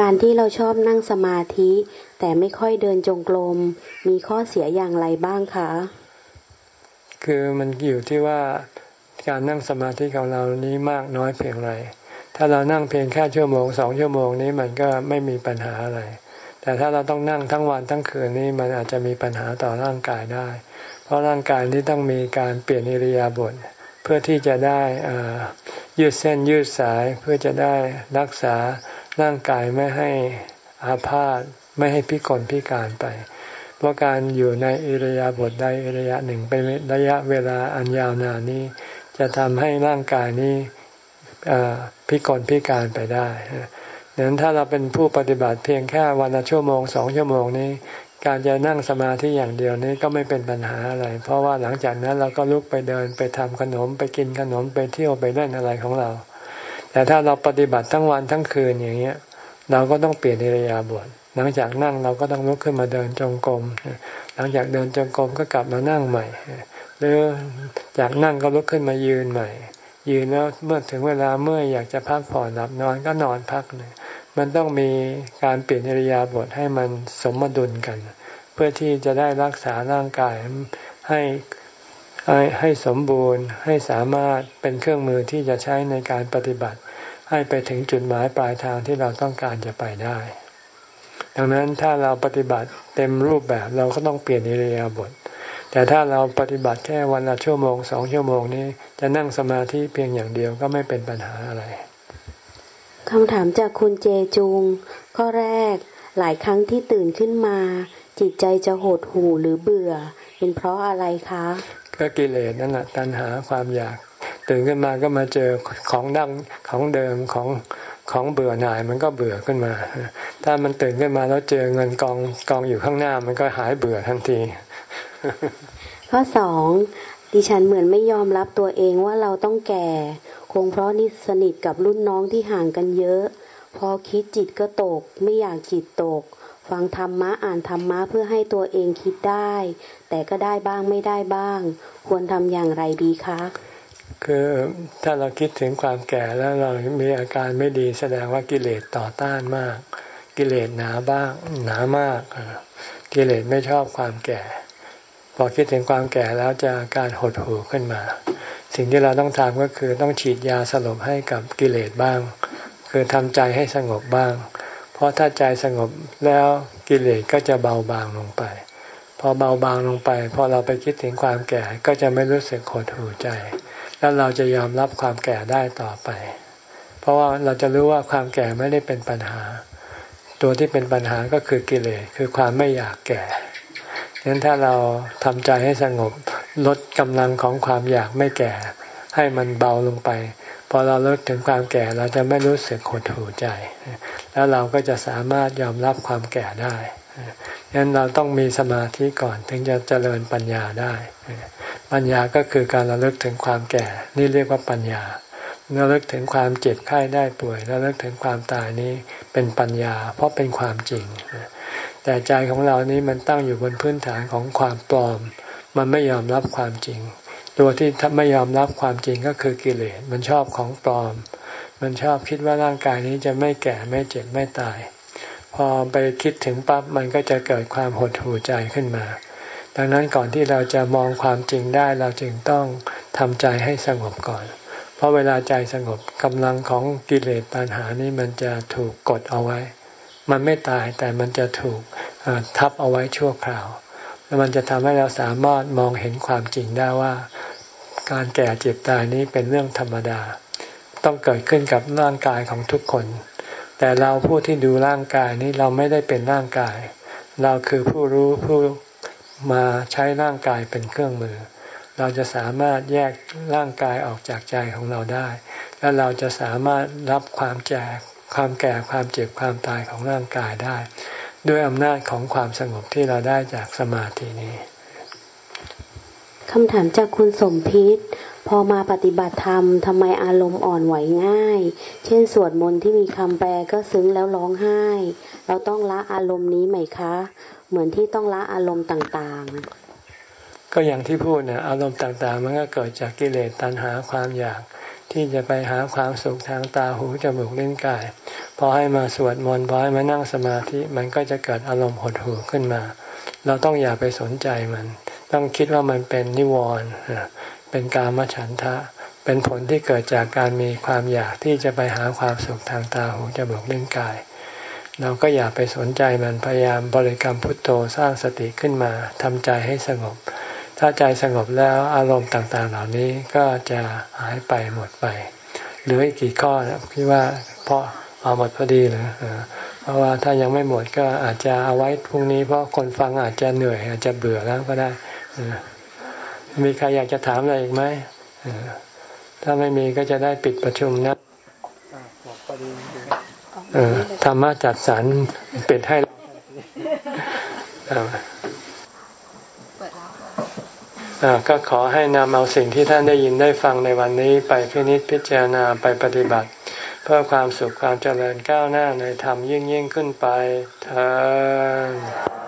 การที่เราชอบนั่งสมาธิ แต่ไม่ค่อยเดินจงกรมมีข้อเสียอย่างไรบ้างคะ คือมันอยู่ที่ว่าการนั่งสมาธิของเรานี้มากน้อยเพียงไร ถ้าเรานั่งเพียงแค่ชั่วโมงสองชั่วโมงนี้มันก็ไม่มีปัญหาอะไร แต่ถ้าเราต้องนั่งทั้งวันทั้งคืนนี้มันอาจจะมีปัญหาต่อร่างกายได้ เพราะร่างกายนี้ต้องมีการเปลี่ยนอิริยาบถ เพื่อที่จะได้ยืดเส้นยืดสายเพื่อจะได้รักษาร่างกายไม่ให้อาพาธไม่ให้พิกลพิการไป เพราะการอยู่ในอิริยาบถใดอิริยาหนึ่งเป็นระยะเวลาอันยาวนานนี้ จะทำให้ร่างกายนี้พิกลพิการไปได้ดังนั้นถ้าเราเป็นผู้ปฏิบัติเพียงแค่วันละชั่วโมงสองชั่วโมงนี้ การจะนั่งสมาธิอย่างเดียวนี้ก็ไม่เป็นปัญหาอะไร เพราะว่าหลังจากนั้นเราก็ลุกไปเดินไปทำขนมไปกินขนมไปเที่ยวไปเล่นอะไรของเรา แต่ถ้าเราปฏิบัติทั้งวันทั้งคืนอย่างเงี้ย เราก็ต้องเปลี่ยนอิริยาบถหลังจากนั่งเราก็ต้องลุกขึ้นมาเดินจงกรมหลังจากเดินจงกรมก็กลับมานั่งใหม่ หรือจากนั่งก็ลุกขึ้นมายืนใหม่ ยืนแล้วเมื่อถึงเวลาเมื่ออยากจะพักผ่อนหลับนอนก็นอนพักเลย มันต้องมีการเปลี่ยนอริยาบทให้มันสมดุลกัน เพื่อที่จะได้รักษาร่างกายให้ให้ให้สมบูรณ์ให้สามารถเป็นเครื่องมือที่จะใช้ในการปฏิบัติ ให้ไปถึงจุดหมายปลายทางที่เราต้องการจะไปได้ ดังนั้นถ้าเราปฏิบัติเต็มรูปแบบเราก็ต้องเปลี่ยนอิริยาบถแต่ถ้าเราปฏิบัติแค่วันละชั่วโมงสองชั่วโมงนี้ จะนั่งสมาธิเพียงอย่างเดียวก็ไม่เป็นปัญหาอะไร คำถามจากคุณเจจุง ข้อแรก หลายครั้งที่ตื่นขึ้นมา จิตใจจะหดหู่หรือเบื่อ เป็นเพราะอะไรคะ ก็กิเลสนั่นแหละตัณหาความอยาก ตื่นขึ้นมาก็มาเจอของดังของเดิมของของเบื่อหน่ายมันก็เบื่อขึ้นมา ถ้ามันตื่นขึ้นมาแล้วเจอเงินกองกองอยู่ข้างหน้า มันก็หายเบื่อทันที ข้อสองดิฉันเหมือนไม่ยอมรับตัวเองว่าเราต้องแก่ คงเพราะนิสนิทกับรุ่นน้องที่ห่างกันเยอะ พอคิดจิตก็ตก ไม่อยากจิตตก ฟังธรรมะอ่านธรรมะเพื่อให้ตัวเองคิดได้ แต่ก็ได้บ้างไม่ได้บ้าง ควรทำอย่างไรดีคะ คือถ้าเราคิดถึงความแก่แล้วเรามีอาการไม่ดีแสดงว่ากิเลสต่อต้านมาก กิเลสหนาบ้างหนามาก กิเลสไม่ชอบความแก่ พอคิดถึงความแก่แล้วจะการหดหู่ขึ้นมา สิ่งที่เราต้องทำก็คือต้องฉีดยาสลบให้กับกิเลสบ้าง คือทำใจให้สงบบ้าง เพราะถ้าใจสงบแล้วกิเลสก็จะเบาบางลงไป พอเบาบางลงไป พอเราไปคิดถึงความแก่ก็จะไม่รู้สึกหดหู่ใจ แล้วเราจะยอมรับความแก่ได้ต่อไป เพราะว่าเราจะรู้ว่าความแก่ไม่ได้เป็นปัญหา ตัวที่เป็นปัญหาก็คือกิเลสคือความไม่อยากแก่ ฉะนั้นถ้าเราทำใจให้สงบลดกำลังของความอยากไม่แก่ ให้มันเบาลงไป พอเราลดถึงความแก่เราจะไม่รู้สึกหดหู่ใจ แล้วเราก็จะสามารถยอมรับความแก่ได้ฉะนั้นเราต้องมีสมาธิก่อนถึงจะเจริญปัญญาได้ ปัญญาก็คือการระลึกถึงความแก่ นี่เรียกว่าปัญญาระลึกถึงความเจ็บไข้ได้ป่วยระลึกถึงความตายนี้เป็นปัญญา เพราะเป็นความจริง แต่ใจของเรานี้มันตั้งอยู่บนพื้นฐานของความปลอม มันไม่ยอมรับความจริง ตัวที่ไม่ยอมรับความจริงก็คือกิเลสมันชอบของปลอม มันชอบคิดว่าร่างกายนี้จะไม่แก่ไม่เจ็บไม่ตาย พอไปคิดถึงปั๊บมันก็จะเกิดความหดหู่ใจขึ้นมา ดังนั้นก่อนที่เราจะมองความจริงได้เราจึงต้องทำใจให้สงบก่อน เพราะเวลาใจสงบกำลังของกิเลสปัญหานี้มันจะถูกกดเอาไว้ มันไม่ตายแต่มันจะถูกทับเอาไว้ชั่วคราว แล้วมันจะทำให้เราสามารถมองเห็นความจริงได้ว่า การแก่เจ็บตายนี้เป็นเรื่องธรรมดา ต้องเกิดขึ้นกับร่างกายของทุกคน แต่เราผู้ที่ดูร่างกายนี้เราไม่ได้เป็นร่างกาย เราคือผู้รู้ผู้มาใช้ร่างกายเป็นเครื่องมือ เราจะสามารถแยกร่างกายออกจากใจของเราได้ และเราจะสามารถรับความแจก ความแก่ความเจ็บความตายของร่างกายได้ ด้วยอำนาจของความสงบที่เราได้จากสมาธินี้คำถามจากคุณสมพิษ พอมาปฏิบัติธรรมทำไมอารมณ์อ่อนไหวง่าย เช่นสวดมนต์ที่มีคำแปลก็ซึ้งแล้วร้องไห้ เราต้องละอารมณ์นี้ไหมคะ เหมือนที่ต้องละอารมณ์ต่างๆ ก็อย่างที่พูดเนี่ยอารมณ์ต่างๆ มันก็เกิดจากกิเลสตัณหาความอยาก ที่จะไปหาความสุขทางตาหูจมูกลิ้นกาย พอให้มาสวดมนต์พอให้มานั่งสมาธิมันก็จะเกิดอารมณ์หดหู่ขึ้นมา เราต้องอย่าไปสนใจมัน ต้องคิดว่ามันเป็นนิวรณ์เป็นกามฉันทะ เป็นผลที่เกิดจากการมีความอยากที่จะไปหาความสุขทางตาหูจมูกลิ้นกาย เราก็อย่าไปสนใจมันพยายามบริกรรมพุทโธสร้างสติขึ้นมาทำใจให้สงบ ถ้าใจสงบแล้วอารมณ์ต่างๆ เหล่านี้ก็จะหายไปหมดไปหรืออีกกี่ข้อนะคิดว่าเพราะเอาหมดพอดีเลยเพราะว่าถ้ายังไม่หมดก็อาจจะเอาไว้พรุ่งนี้เพราะคนฟังอาจจะเหนื่อย อาจจะเบื่อแล้วก็ได้มีใครอยากจะถามอะไรอีกไหมถ้าไม่มีก็จะได้ปิดประชุมนะธรรมะจัดสรรปิดให้ ก็ขอให้นำเอาสิ่งที่ท่านได้ยินได้ฟังในวันนี้ไปพินิจพิจารณาไปปฏิบัติ เพื่อความสุขความเจริญก้าวหน้าในธรรมยิ่งยิ่งขึ้นไปเธอ